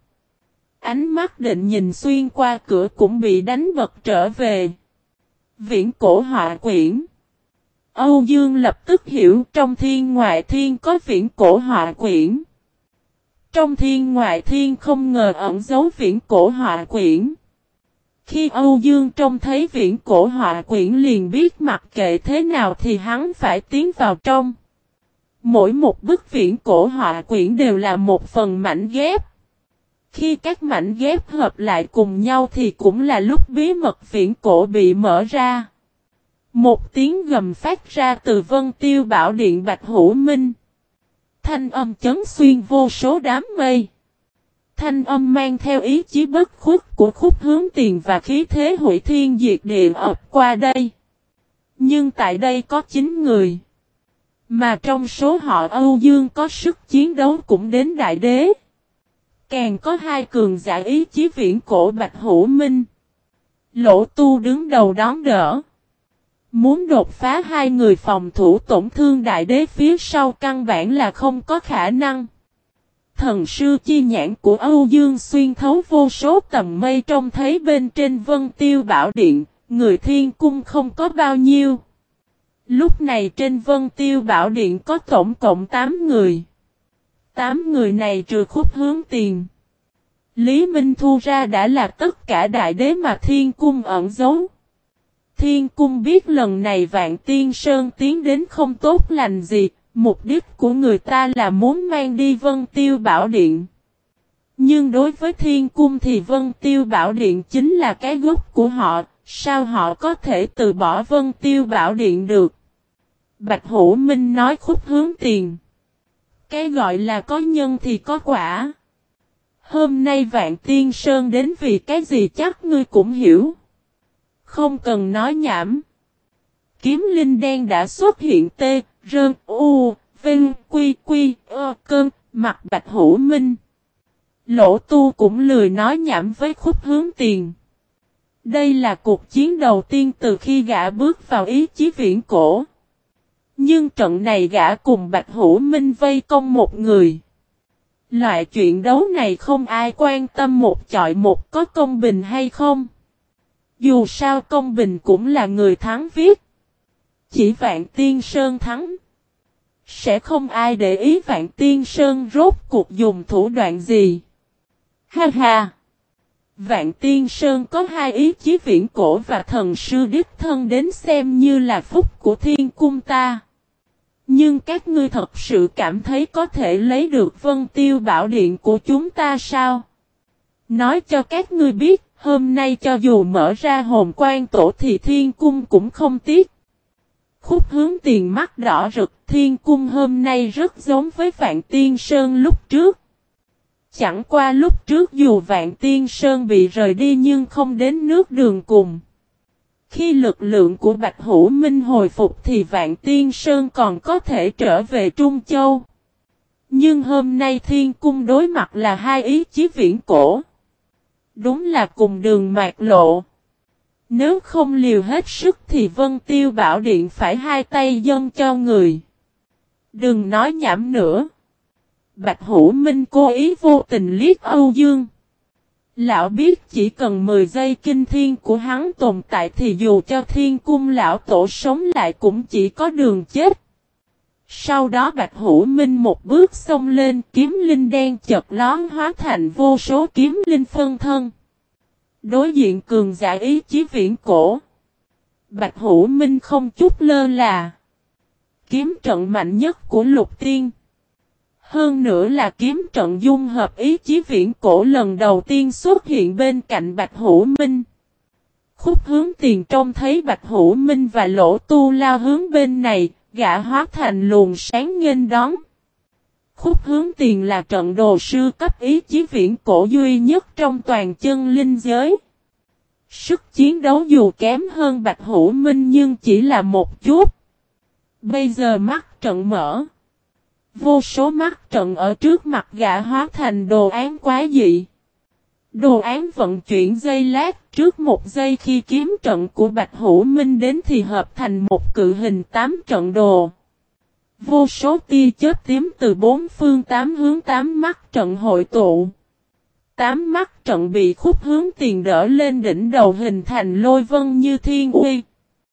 Ánh mắt định nhìn xuyên qua cửa cũng bị đánh bật trở về. Viễn cổ họa quyển. Âu Dương lập tức hiểu trong thiên ngoại thiên có viễn cổ họa quyển. Trong thiên ngoại thiên không ngờ ẩn dấu viễn cổ họa quyển. Khi Âu Dương trông thấy viễn cổ họa quyển liền biết mặc kệ thế nào thì hắn phải tiến vào trong. Mỗi một bức viễn cổ họa quyển đều là một phần mảnh ghép. Khi các mảnh ghép hợp lại cùng nhau thì cũng là lúc bí mật viễn cổ bị mở ra. Một tiếng gầm phát ra từ vân tiêu bảo điện Bạch Hữu Minh. Thanh âm chấn xuyên vô số đám mây. Thanh âm mang theo ý chí bất khuất của khúc hướng tiền và khí thế hủy thiên diệt địa ập qua đây. Nhưng tại đây có 9 người. Mà trong số họ Âu Dương có sức chiến đấu cũng đến đại đế. Càng có hai cường giả ý chí viễn cổ Bạch Hữu Minh. Lỗ tu đứng đầu đón đỡ. Muốn đột phá hai người phòng thủ tổn thương đại đế phía sau căn bản là không có khả năng. Thần sư chi nhãn của Âu Dương xuyên thấu vô số tầm mây trông thấy bên trên vân tiêu bảo điện, người thiên cung không có bao nhiêu. Lúc này trên vân tiêu bảo điện có tổng cộng 8 người. 8 người này trừ khúc hướng tiền. Lý Minh Thu ra đã là tất cả đại đế mà thiên cung ẩn giấu. Thiên cung biết lần này vạn tiên sơn tiến đến không tốt lành gì, mục đích của người ta là muốn mang đi vân tiêu bảo điện. Nhưng đối với thiên cung thì vân tiêu bảo điện chính là cái gốc của họ, sao họ có thể từ bỏ vân tiêu bảo điện được. Bạch Hữu Minh nói khúc hướng tiền. Cái gọi là có nhân thì có quả. Hôm nay Vạn Tiên Sơn đến vì cái gì chắc ngươi cũng hiểu. Không cần nói nhảm. Kiếm linh đen đã xuất hiện tê, rơn, u, vinh, quy, quy, ơ, cơn, mặt bạch hữu minh. Lỗ tu cũng lười nói nhảm với khúc hướng tiền. Đây là cuộc chiến đầu tiên từ khi gã bước vào ý chí viễn cổ. Nhưng trận này gã cùng Bạch Hữu Minh vây công một người. Loại chuyện đấu này không ai quan tâm một chọi một có công bình hay không. Dù sao công bình cũng là người thắng viết. Chỉ Vạn Tiên Sơn thắng. Sẽ không ai để ý Vạn Tiên Sơn rốt cuộc dùng thủ đoạn gì. Ha ha! Vạn Tiên Sơn có hai ý chí viễn cổ và thần sư đích thân đến xem như là phúc của thiên cung ta. Nhưng các ngươi thật sự cảm thấy có thể lấy được vân tiêu bảo điện của chúng ta sao? Nói cho các ngươi biết, hôm nay cho dù mở ra hồn quan tổ thì thiên cung cũng không tiếc. Khúc hướng tiền mắt đỏ rực thiên cung hôm nay rất giống với Vạn Tiên Sơn lúc trước. Chẳng qua lúc trước dù Vạn Tiên Sơn bị rời đi nhưng không đến nước đường cùng. Khi lực lượng của Bạch Hữu Minh hồi phục thì Vạn Tiên Sơn còn có thể trở về Trung Châu. Nhưng hôm nay Thiên Cung đối mặt là hai ý chí viễn cổ. Đúng là cùng đường mạc lộ. Nếu không liều hết sức thì Vân Tiêu Bảo Điện phải hai tay dân cho người. Đừng nói nhảm nữa. Bạch Hữu Minh cố ý vô tình liếc Âu Dương. Lão biết chỉ cần 10 giây kinh thiên của hắn tồn tại thì dù cho thiên cung lão tổ sống lại cũng chỉ có đường chết. Sau đó Bạch Hữu Minh một bước xông lên kiếm linh đen chật lón hóa thành vô số kiếm linh phân thân. Đối diện cường giả ý chí viễn cổ. Bạch Hữu Minh không chút lơ là. Kiếm trận mạnh nhất của lục tiên. Hơn nữa là kiếm trận dung hợp ý chí viễn cổ lần đầu tiên xuất hiện bên cạnh Bạch Hữu Minh. Khúc hướng tiền trông thấy Bạch Hữu Minh và lỗ tu la hướng bên này, gã hóa thành luồng sáng nghênh đón. Khúc hướng tiền là trận đồ sư cấp ý chí viễn cổ duy nhất trong toàn chân linh giới. Sức chiến đấu dù kém hơn Bạch Hữu Minh nhưng chỉ là một chút. Bây giờ mắt trận mở. Vô số mắt trận ở trước mặt gã hóa thành đồ án quá dị. Đồ án vận chuyển dây lát trước một giây khi kiếm trận của Bạch Hữu Minh đến thì hợp thành một cự hình tám trận đồ. Vô số tia chết tím từ bốn phương tám hướng tám mắt trận hội tụ. Tám mắt trận bị khúc hướng tiền đỡ lên đỉnh đầu hình thành lôi vân như thiên uy.